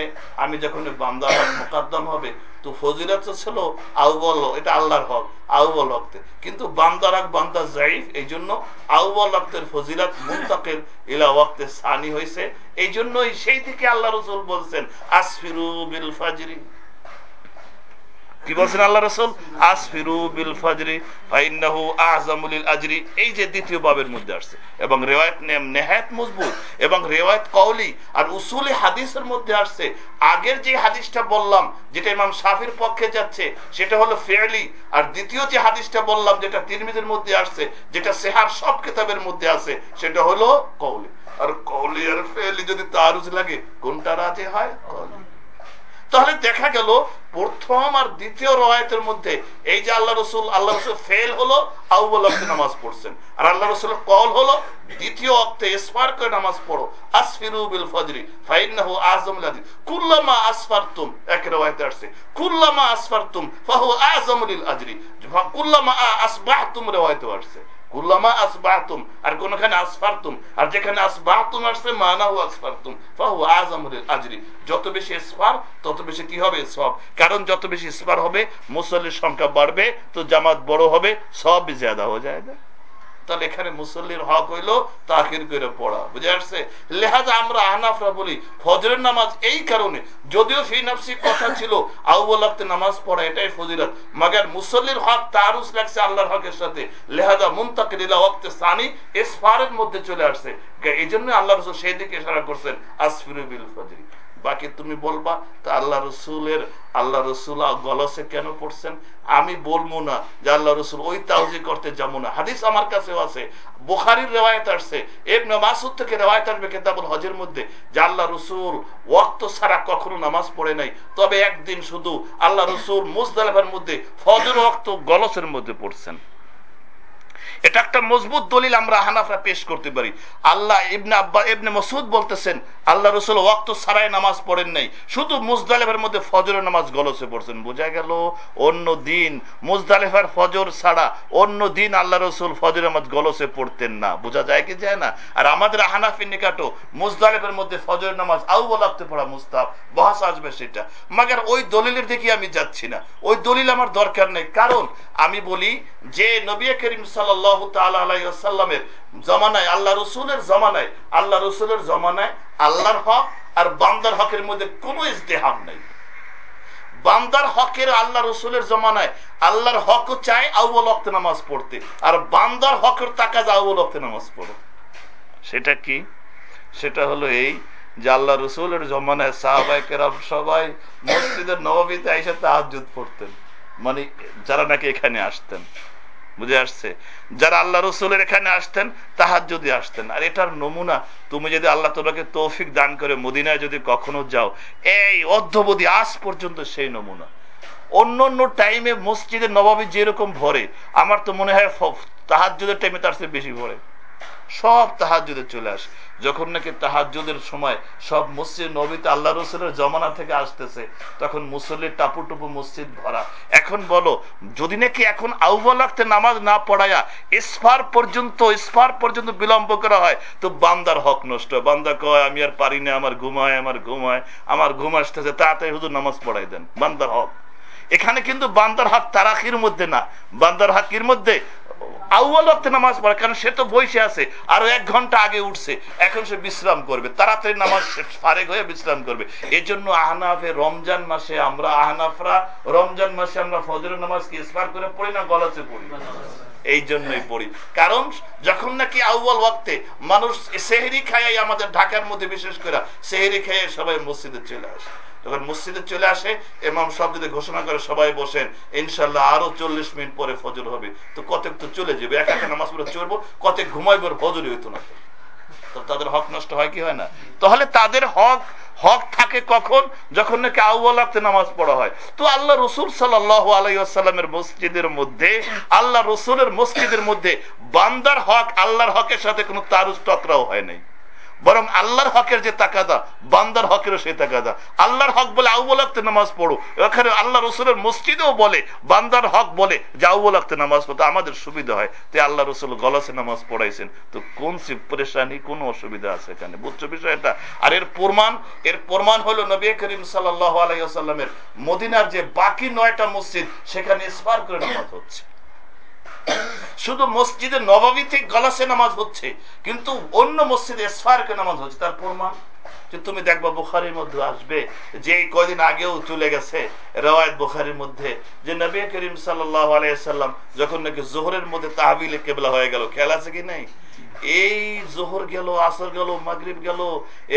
আমি যখন বান্দার হক মোকাদ্দম হবে, তো ফজিলত ছিল আউবল এটা আল্লাহর হক আউবল হকতে। কিন্তু বান্দার হক, বান্দা জাইফ এই জন্য আউবল হকের ফজিলত মুন্তাকের ইলা ওয়াক্তে সানি হয়েছে এই জন্যই সেই দিকে আল্লাহ রসুল বলছেন, আসফিরু বিল ফাজরি। কি বলছেন আল্লাহ রসুল? আসফিরু বিল ফাজরি ফাইন্নাহু আযমুল আজরি। এই যে দ্বিতীয় বাবের মধ্যে আসছে। এবং রিওয়ায়াত নেহায়াত মজবুত এবং রিওয়ায়াত কওলি আর উসুলি হাদিসের মধ্যে আসছে। আগের যে হাদিসটা বললাম, যেটা ইমাম শাফির পক্ষে যাচ্ছে, সেটা হলো ফেয়ালি আর দ্বিতীয় যে হাদিসটা বললাম, যেটা তিরমিজের মধ্যে আসছে, যেটা সেহার সব কিতাবের মধ্যে আছে সেটা হলো কওলি। আর কওলি আর ফেয়ালি যদি তারুজ লাগে, কোনটা রাজে হয়? কওলি। তাহলে দেখা গেল প্রথম আর দ্বিতীয় রয়াতের মধ্যে এই যে আল্লাহ রসুল আল্লাহ রসুল ফেল হলো আউ্বল নামাজ পড়ছেন। আর আল্লাহ রসুল কল হলো, দ্বিতীয় অক্তে স্পার করে নামাজ পড়ো। আসফিরু বিল ফজরি আযমুল আদিল কুল্লামা এক রওয়ায়াতে আসছে। কুল্লামা আসফারতুম ফাহু আযমুল আজরি। কুল্লামা আসছে। কুল্লামা আসবাহতুম, আর কোনখানে আসফারতুম, আর যেখানে আসবাহতুম আসছে, মানাহু আসফারতুম ফাহু আজামুল আজরি। যত বেশি ইসফার তত বেশি কি হবে? সব। কারণ যত বেশি ইসফার হবে, মুসল্লির সংখ্যা বাড়বে, তো জামাত বড় হবে, সব জ্যাদা হয়ে যায়। তাহলে এখানে মুসল্লির হক হইল তাকির করে পড়া, বুঝে আসছে? লেহাজা আমরা আহনাফরা বলি, ফজরের নামাজ এই কারণে। যদিও ফি নফসি কথা ছিল আউবলাক্তে নামাজ পড়া এটাই ফজিলত। মাগার মুসল্লির হক তারুস লাগছে আল্লাহর হকের সাথে। লেহাজা মুন্তাকিলা ওয়াক্তে সানি ইসফারের মধ্যে চলে আসছে। এই জন্য আল্লাহ রসুল সেই দিকে ইশারা করছেন, আসফিরু বিল ফজরি। বাকি তুমি বলবা, তা আল্লাহ রসুলের, আল্লাহ রসুল গলসে কেন পড়ছেন? আমি বলব না যে আল্লাহ রসুল ওই তাওজি করতে যাব না। হাদিস আমার কাছেও আছে। বুখারির রেওয়ায়ত আসছে। এবনে মাসুদ থেকে রেওয়ায়ত আসবে কেতাবুল হজের মধ্যে যে আল্লাহ রসুল ওয়াক্ত ছাড়া কখনো নামাজ পড়ে নাই। তবে একদিন শুধু আল্লাহ রসুল মুজদালেফার মধ্যে ফজর ওয়াক্ত গলসের মধ্যে পড়ছেন। এটা একটা মজবুত দলিল আমরা হানাফরা পেশ করতে পারি। আল্লাহ ইবনে আব্বা ইবনে মসুদ বলতেছেন, আল্লাহ রসুল ওয়াক্ত সারাই নামাজ পড়েন নাই, শুধু মুজদালেফের মধ্যে ফজরের নামাজ গলসে পড়ছেন। বোঝা গেল, অন্য দিন, মুজদালেফার ফজর ছাড়া অন্য দিন আল্লাহ রসুল ফজর নামাজ গলসে পড়তেন না। বোঝা যায় কি যায় না? আর আমাদের হানাফি নিকাটো, মুজদালেফের মধ্যে ফজর নামাজ আউ বলাতে পড়া মুস্তাব বহাস আসবে সেটা। মাগার ওই দলিলের দিকে আমি যাচ্ছি না। ওই দলিল আমার দরকার নেই। কারণ আমি বলি, যে নবী করিম জমানায়, আল্লাহ রসুলের জমানায়, আল্লাহ রসুলের জমানায় আল্লাহর হক আর বান্দার হকের মধ্যে ইজতেহাম বান্দার হকের আল্লাহ রসুলের জমানায় আল্লাহর হক অক্তে নামাজ পড়তে, আর বান্দার হকের আউ্বল অক্তে নামাজ পড়ো। সেটা কি? সেটা হলো এই যে আল্লাহ রসুলের জমানায় সবাই মসজিদের নবমীতে এসে পড়তেন মানে যারা নাকি এখানে আসতেন। বুঝে আসছে? যারা আল্লাহ রসুলের এখানে আসতেন তাহার যদি আসতেন। আর এটার নমুনা, তুমি যদি আল্লাহ তোমাকে তৌফিক দান করে মদিনায় যদি কখনো যাও, এই অধ্যবধি আজ পর্যন্ত সেই নমুনা। অন্য অন্য টাইমে মসজিদে নবাবী যেরকম ভরে, আমার তো মনে হয় তাহার যদি টাইমে তার চেয়ে বেশি ভরে। সব তাহাজুদে চলে আসে। যখন নাকি তাহাজুদের সময় সব মসজিদ নবীতে আল্লাহ রসুলের জমানা থেকে আসতেছে, তখন মুসল্লির টাপু টুপু মসজিদ ভরা। এখন বলো, যদি নাকি এখন আউ্বালাক্তে নামাজ না পড়ায়া ইস্পার পর্যন্ত ইস্পার পর্যন্ত বিলম্ব করা হয়, তো বান্দার হক নষ্ট। বান্দা কয়, আমি আর পারি না, আমার ঘুমায় আমার ঘুমায় আমার ঘুম আসতেছে, তাড়াতাড়ি হুজুর নামাজ পড়াই দেন। বান্দার হক। এখানে কিন্তু বান্দার হক তারাকির মধ্যে না। বান্দার হকের মধ্যে আউ্বাল রক্তে নামাজ পড়ে, কারণ সে তো বসে আছে, আরও এক ঘণ্টা আগে উঠছে। এখন সে বিশ্রাম করবে, তাড়াতাড়ি নামাজ ফারেক হয়ে বিশ্রাম করবে। এই জন্য আহনাফে রমজান মাসে আমরা আহনাফরা, রমজান মাসে আমরা ফজরের নামাজ কি স্পার করে পড়ি না গলাতে পড়ি? এই জন্যই পড়ি। কারণ যখন নাকি আউ্বাল ওয়াক্তে মানুষ সেহেরি খায় আমাদের ঢাকার মধ্যে বিশেষ করে সেহেরি খেয়ে সবাই মসজিদে চলে আসে। যখন মসজিদে চলে আসে এমাম সব যদি ঘোষণা করে সবাই বসেন ইনশাল্লাহ আরও চল্লিশ মিনিট পরে ফজর হবে। তো কতক তো চলে যাবে, এক একটা নামাজ পড়ে চলবো কতক ঘুমাইবার ফজরই হইতো না। তাদের হক নষ্ট হয় কি হয় না? তাহলে তাদের হক হক থাকে কখন? যখন নাকি আউ্বালাতে নামাজ পড়া হয়। তো আল্লাহ রসুল সাল্লাহ আলাইসাল্লামের মসজিদের মধ্যে, আল্লাহ রসুলের মসজিদের মধ্যে বান্দার হক আল্লাহর হকের সাথে কোনো তারুজ টকরাও হয় নাই। বরং আল্লাহর হকের যে তাকাদা, বান্দার হকেরও সেই তাকাদা। আল্লাহর হক বলে আউবলাক্তে নামাজ পড়ো। এখানে আল্লাহ রসুলের মসজিদেও বলে, বান্দার হক বলে যে আউবলাক্তে নামাজ পড়তে আমাদের সুবিধা হয়। তো আল্লাহ রসুল গলাসে নামাজ পড়াইছেন। তো কোন সি পরেশানি, কোন অসুবিধা আছে এখানে? বুঝছ বিষয়টা? আর এর প্রমাণ এর প্রমাণ হলো নবী করিম সাল্লাহ আলাইসাল্লামের মদিনার যে বাকি নয়টা মসজিদ, সেখানে স্পার করে নামাজ হচ্ছে। শুধু মসজিদে নবাবিতে গলাসে নামাজ হচ্ছে কিন্তু অন্য মসজিদে এসফারকে নামাজ হচ্ছে তার প্রমাণ? তুমি দেখবা বুখারির মধ্যে আসবে যে কয়দিন আগেও চলে গেছে, রেওয়ায়ত বুখারির মধ্যে। যে নবী করিম আলাইসাল্লাম যখন নাকি জোহরের মধ্যে তাহবিলে কেবলা হয়ে গেল, খেয়াল আছে কি নাই? এই জোহর গেল, আসর গেল, মাগরিব গেল,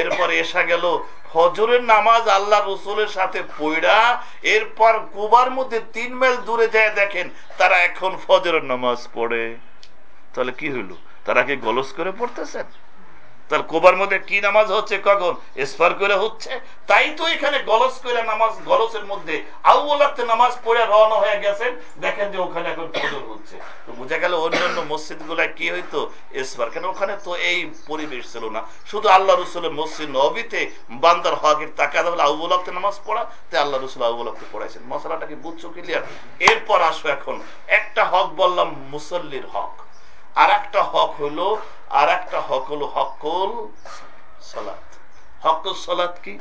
এরপর এসা গেল ফজরের নামাজ আল্লাহ রসুলের সাথে পইড়া, এরপর কুবার মধ্যে তিন মাইল দূরে যায় দেখেন, তারা এখন ফজরের নামাজ পড়ে। তাহলে কি হইল? তারা কি গলস করে পড়তেছেন? তার কোবার মধ্যে কি নামাজ হচ্ছে কখন? এসফার করে হচ্ছে। তাই তো এখানে গলস করে নামাজ, গলসের মধ্যে আউলাতে নামাজ পড়ে রওনা হয়ে গেছেন। দেখেন যে ওখানে এখন ফজর হচ্ছে। তো বোঝা গেল অন্যান্য মসজিদগুলা কি হইতো? এসফার। কেন ওখানে তো এই পরিবেশ ছিল না। শুধু আল্লাহ রসুলের মসজিদ নবীতে বান্দার হকের তাকাদ হলে আউবলাক্তে নামাজ পড়া। তাই আল্লাহ রসুল আউবলাক্তে পড়াইছেন। মশলাটা কি বুঝছ, ক্লিয়ার? এরপর আসো এখন। একটা হক বললাম মুসল্লির হক। আর একটা হক হলো আর একটা হক হলো হকুল সলাত। হকুল সলাত কি?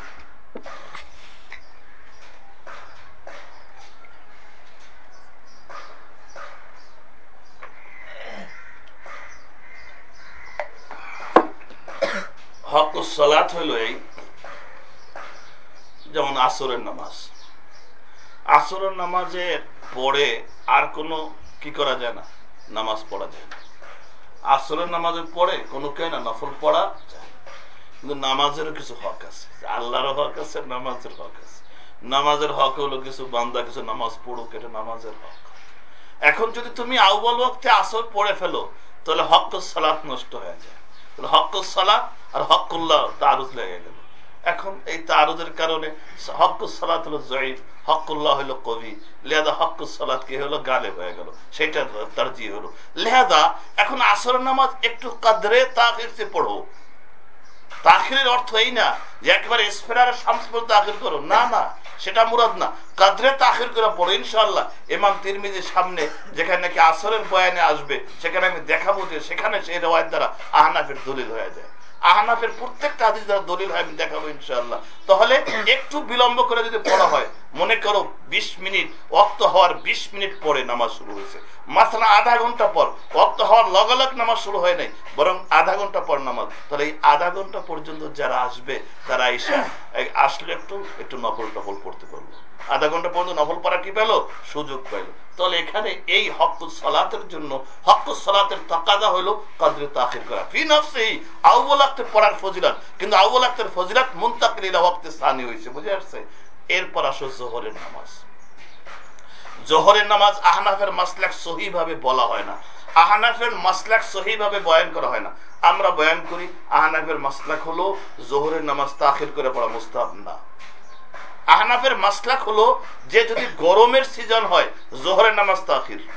হকুল সলাত হলো এই, যেমন আসরের নামাজ। আসরের নামাজের পরে আর কোনো কি করা যায় না? নামাজ পড়া যায় না। আসরের নামাজের পরে কোনো কে না নফল পড়া যায়। কিন্তু নামাজেরও কিছু হক আছে। আল্লাহরও হক আছে, নামাজের হক আছে। নামাজের হক হলো কিছু বান্দা, কিছু নামাজ পড়ুক, এটা নামাজের হক। এখন যদি তুমি আউ্বাল ওয়াক্তে আসর পড়ে ফেলো, তাহলে হক সালাত নষ্ট হয়ে যায়। তাহলে হক সালাত আর হকুল্লাহ তারুজ লেগে গেল। এখন এই তারুজের কারণে হক সালাত হলো জয়ীফ। হকুল্লাহ হলো কবি লেহাদা হক সালাত কি হলো? গালে হয়ে গেল। সেটা তার জি হলো। লেহাদা এখন আসর নামাজ একটু কাদরে তাকিরতে পড়ো। তাখিরের অর্থ এই না যে একেবারে স্পেরার করো। না না, সেটা মুরাদ না। কাদরে তাখির করে পড়ো ইনশাল্লাহ ইমাম তিরমিজির সামনে যেখানে নাকি আসরের বয়ানে আসবে, সেখানে আমি দেখাবো যে সেখানে সেই রেওয়ায়ত দ্বারা আহনাফের দলিল হয়ে যায়। আহনাফের প্রত্যেকটা হাদিস দ্বারা দলিল হয়, আমি দেখাবো ইনশাল্লাহ তাহলে একটু বিলম্ব করে যদি পড়া হয়, মনে করো বিশ মিনিট অক্ত হওয়ার বিশ মিনিট পরে নামাজ শুরু হয়েছে। মাসালা আধা ঘণ্টা পর অক্ত হওয়ার লগালগ নামাজ শুরু হয় নাই, বরং আধা ঘণ্টা পর নামাজ। তাহলে এই আধা ঘণ্টা পর্যন্ত যারা আসবে, তারা এসে আসলে একটু একটু নফল টফল পড়তে পারল আধা ঘণ্টা পর্যন্ত নফল পড়া কি পেল? সুযোগ পাইলো তাহলে এখানে এই হকুল সলাতের জন্য হকুল সলাতের তাকাদা হলো কাদরে তাখির করা। ফি নফসেই আউবলাক্তের পড়ার ফজিলাত। কিন্তু আউবলাক্তের ফজিলাত মুন্তাকিল ইলা ওয়াক্তে স্থানীয় হয়েছে বুঝে আসছে? এরপর আসো জোহরের নামাজ। জোহরের নামাজ আহনাফের মাসলাক সহি ভাবে বলা হয় না। আহনাফের মাসলাক সহি ভাবে বয়ান করা হয় না। আমরা বয়ান করি, আহনাফের মাসলাক হলো জোহরের নামাজ তাখির করে পড়া মুস্তাহাব না। আহনাফের মাসলাক হলো যে যদি গরমের সিজন হয়, জোহরের নামাজ তাখির।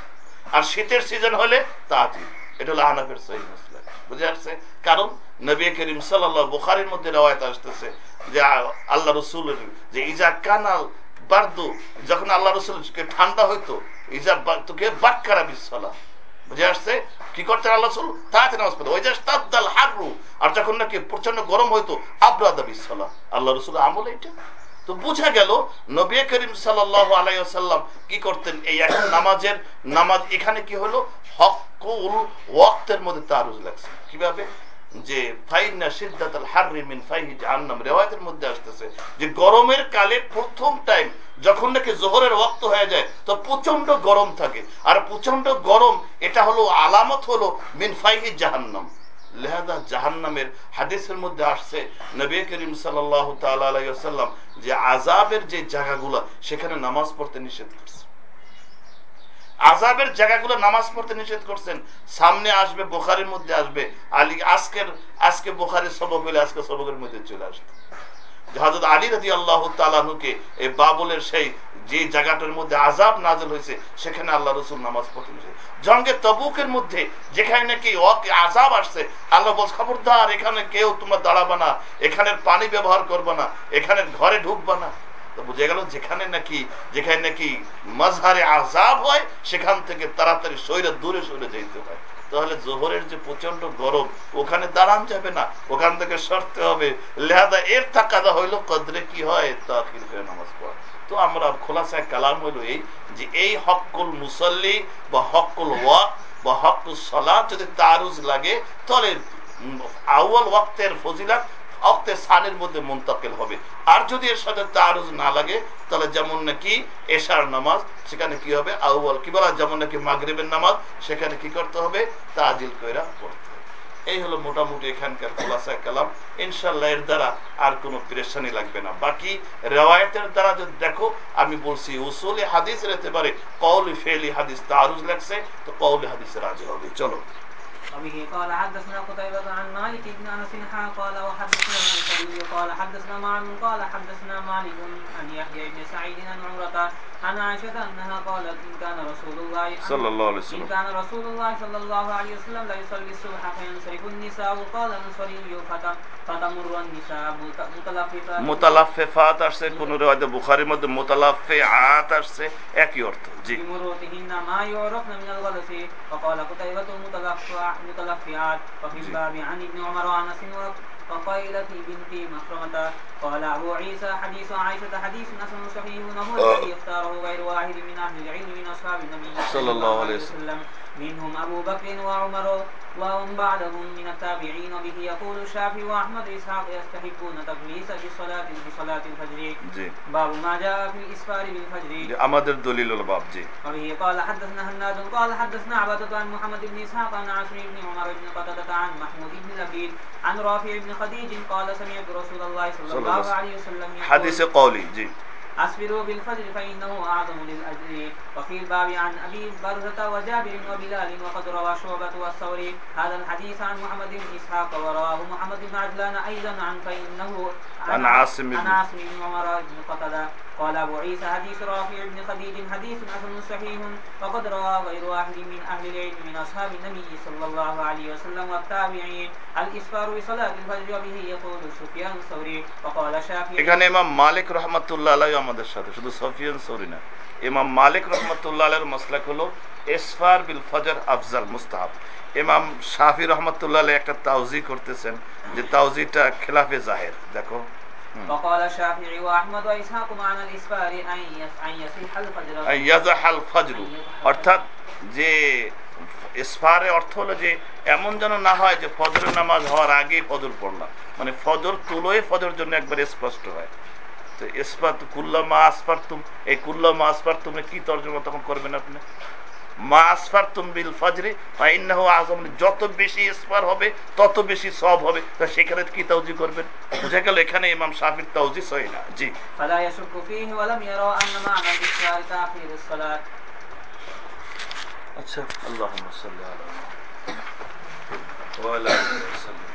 আর শীতের সিজন হলে তাজির। এটা হলো আহনাফের সহি মাসলাক। বুঝে আসছে? কারণ নবী করিম সাল্লাহ বুখারির মধ্যে আসতেছে যে আল্লাহ রসুলের যে ইজা কানাল বার্দু, যখন আল্লাহ ঠান্ডা হইতো, ইজা তোকে বাক্কারা বিশ্বলা বুঝে আসছে? কি করতেন আল্লাহ রসুল? নামাজ পড়তো ওই যে হারু আর যখন নাকি প্রচণ্ড গরম হইতো, আব্রাদা বিশ্বলা আল্লাহ রসুল আমল এইটা। তো বোঝা গেল নবী করিম সাল্লাহ আলাইসাল্লাম কি করতেন? এই এখন নামাজের নামাজ এখানে কি হলো? হক, কুল, ওয়াক্তের মধ্যে লাগছে। কীভাবে? যে ফাইনা সিদ্ধাতাল হাররি মিন ফাইহি জাহান্নাম, রিওয়ায়াতের মধ্যে আসতেছে যে গরমের কালে প্রথম টাইম যখন নাকি জোহরের ওয়াক্ত হয়ে যায়, তো প্রচণ্ড গরম থাকে। আর প্রচণ্ড গরম, এটা হলো আলামত হলো মিন ফাইহি জাহান্নাম। লেহাদা জাহান্নামের হাদিসের মধ্যে আসছে, নবী করিম আলাইহি ওয়াসাল্লাম যে আযাবের যে জায়গাগুলো, সেখানে নামাজ পড়তে নিষেধ করছে। আজাবের জায়গাগুলো নামাজ পড়তে নিষেধ করছেন। সামনে আসবে, বোখারের মধ্যে আসবে, আলী আজকের, আজকে বোখারের সবক হলে আজকে সবকের মধ্যে চলে আসবে। হজরত আলী রাজি আল্লাহ তালানুকে এই বাবুলের সেই যে জায়গাটার মধ্যে আজাব নাজল হয়েছে, সেখানে আল্লাহ রসুল নামাজ পড়তে নিষেধ জঙ্গে তবুকের মধ্যে, যেখানে নাকি আজাব আসছে, আল্লাহ বল খবরদার, এখানে কেউ তোমরা দাঁড়াবা না, এখানের পানি ব্যবহার করবে না, এখানের ঘরে ঢুকবা না। তো বুঝে গেল, যেখানে নাকি যেখানে নাকি মজহারে আজাব হয়, সেখান থেকে তাড়াতাড়ি শরীরে দূরে সরে যেতে হয়। তাহলে জোহরের যে প্রচণ্ড গরম, ওখানে দাঁড়ান যাবে না, ওখান থেকে সরতে হবে। লেহাদা এর তাকাদা হইল, কদরে কি হয়? করে নামাজ পড়া। তো আমরা খোলাসায় কালাম হইল এই যে এই হকুল মুসল্লি বা হকুল ওয়াক বা হকুল সলা যদি তারুজ লাগে, তাহলে আউয়াল ওয়াক্তের ফজিলাত অক্তে সানের মধ্যে মুন্তাকিল হবে। আর যদি এর সাথে তারুজ না লাগে, তাহলে যেমন নাকি এশার নামাজ, সেখানে কি হবে? আউ্বাল কি বলা যেমন নাকি মাগরিবের নামাজ, সেখানে কি করতে হবে? তাজিল কইরা পড়তে এই হলো মোটামুটি এখানকার খোলাসা কালাম। ইনশাল্লাহ এর দ্বারা আর কোনো পেরেশানি লাগবে না। বাকি রেওয়ায়তের দ্বারা যদি দেখো, আমি বলছি, উসুলি হাদিস রেতে পারে কৌলি ফেলি হাদিস তারুজ লাগছে, তো কৌলি হাদিস রাজি হবে। চলো। وبه قال حدثنا قتيبة عن مالك بن انس حا قال وحدثنا ابن قال حدثنا معن قال حدثنا مالك عن يحيى بن سعيد عن عمرة عن عائشة انها قالت ان كان رسول الله صلى الله عليه ان وسلم كان رسول الله صلى الله عليه وسلم لا يصلي الصبح فينصرف النساء قال انصري فت- فتمر النساء مت- متلففات মোতালাফেফাত আসছে কোন রেওয়ায়তে বুখারীর মধ্যে মোতালাফে আত আসছে একই অর্থ জি بمروتهن ما يعرفن من الغلس وقال قتيبة متلفع متلفعات وفي. الباب عن ابن عمر وأنس وقيلة بنت مخرمة قال أبو عيسى حديث عائشة حديث حسن صحيح وهو الذي اختاره غير واحد من أهل العلم من أصحاب النبي صلى الله عليه وسلم. منهم أبو بكر وعمر وهم بعدهم من التابعين به يقول الشافعي واحمد اسحاق يستحقون تبليس بصلاة بصلاة الفجر جي. باب ما جاء في الاسفار بالفجر جی، امد الدليل الباب جي. وبه قال حدثنا هناد قال حدثنا عبادة عن محمد بن اسحاق عن عشر بن عمر بن قتادة عن محمود بن لبيد عن رافع بن خديج قال سمعت رسول الله صلى الله عليه وسلم حديث قولي جي. أسفروا بالفجر فإنه أعظم للأجر. وفي الباب عن أبي برزة وجابر وبلال وقد روى شعبة والثوري هذا الحديث عن محمد بن إسحاق ورواه محمد بن عجلان أيضا عن فإنه عن عاصم بن- عن عاصم بن عمر بن قتادة. قال أبو عيسى حديث رافع بن خديج حديث حسن صحيح وقد روى غير واحد من أهل العلم من أصحاب النبي صلى الله عليه وسلم والتابعين الإسفار بصلاة الفجر وبه يقول سفيان الثوري وقال الشافعي এখানে ইমাম মালিক রহমতুল্লাহ আলাই আমাদের সাথে শুধু সফিয়ান সৌরি না ইমাম মালিক রহমতুল্লাহ আলের মসলাক হলো এসফার বিল ফজর আফজাল মুস্তাহাব ইমাম শাফি রহমতুল্লাহ আলাই একটা তাউজি করতেছেন যে তাউজিটা খেলাফে জাহের দেখো وقال الشافعي واحمد واسحاق معنى الاسفار ان يس- ان يصح الفجر ইয়াজাহাল ফজরু অর্থাৎ যে ইসফারে অর্থ হলো যে এমন যেন না হয় যে ফজরের নামাজ হওয়ার আগেই ফজর পড়লাম মানে ফজর তুলোয় ফজর জন্য একবার স্পষ্ট হয় তো ইসফাত কুল্লামা আসফার তুম এই কুল্লামা আসফার তুমি কি তর্জমা তখন করবেন আপনি মা তুমবিল ফজরে মানে যত বেশি ইসফার হবে তত বেশি সব হবে। তা সেখানে কি তাউজি করবেন? বুঝে গেল এখানে ইমাম শাফির তাউজি সহি না। জি। আচ্ছা। আল্লাহ সাল্লাহ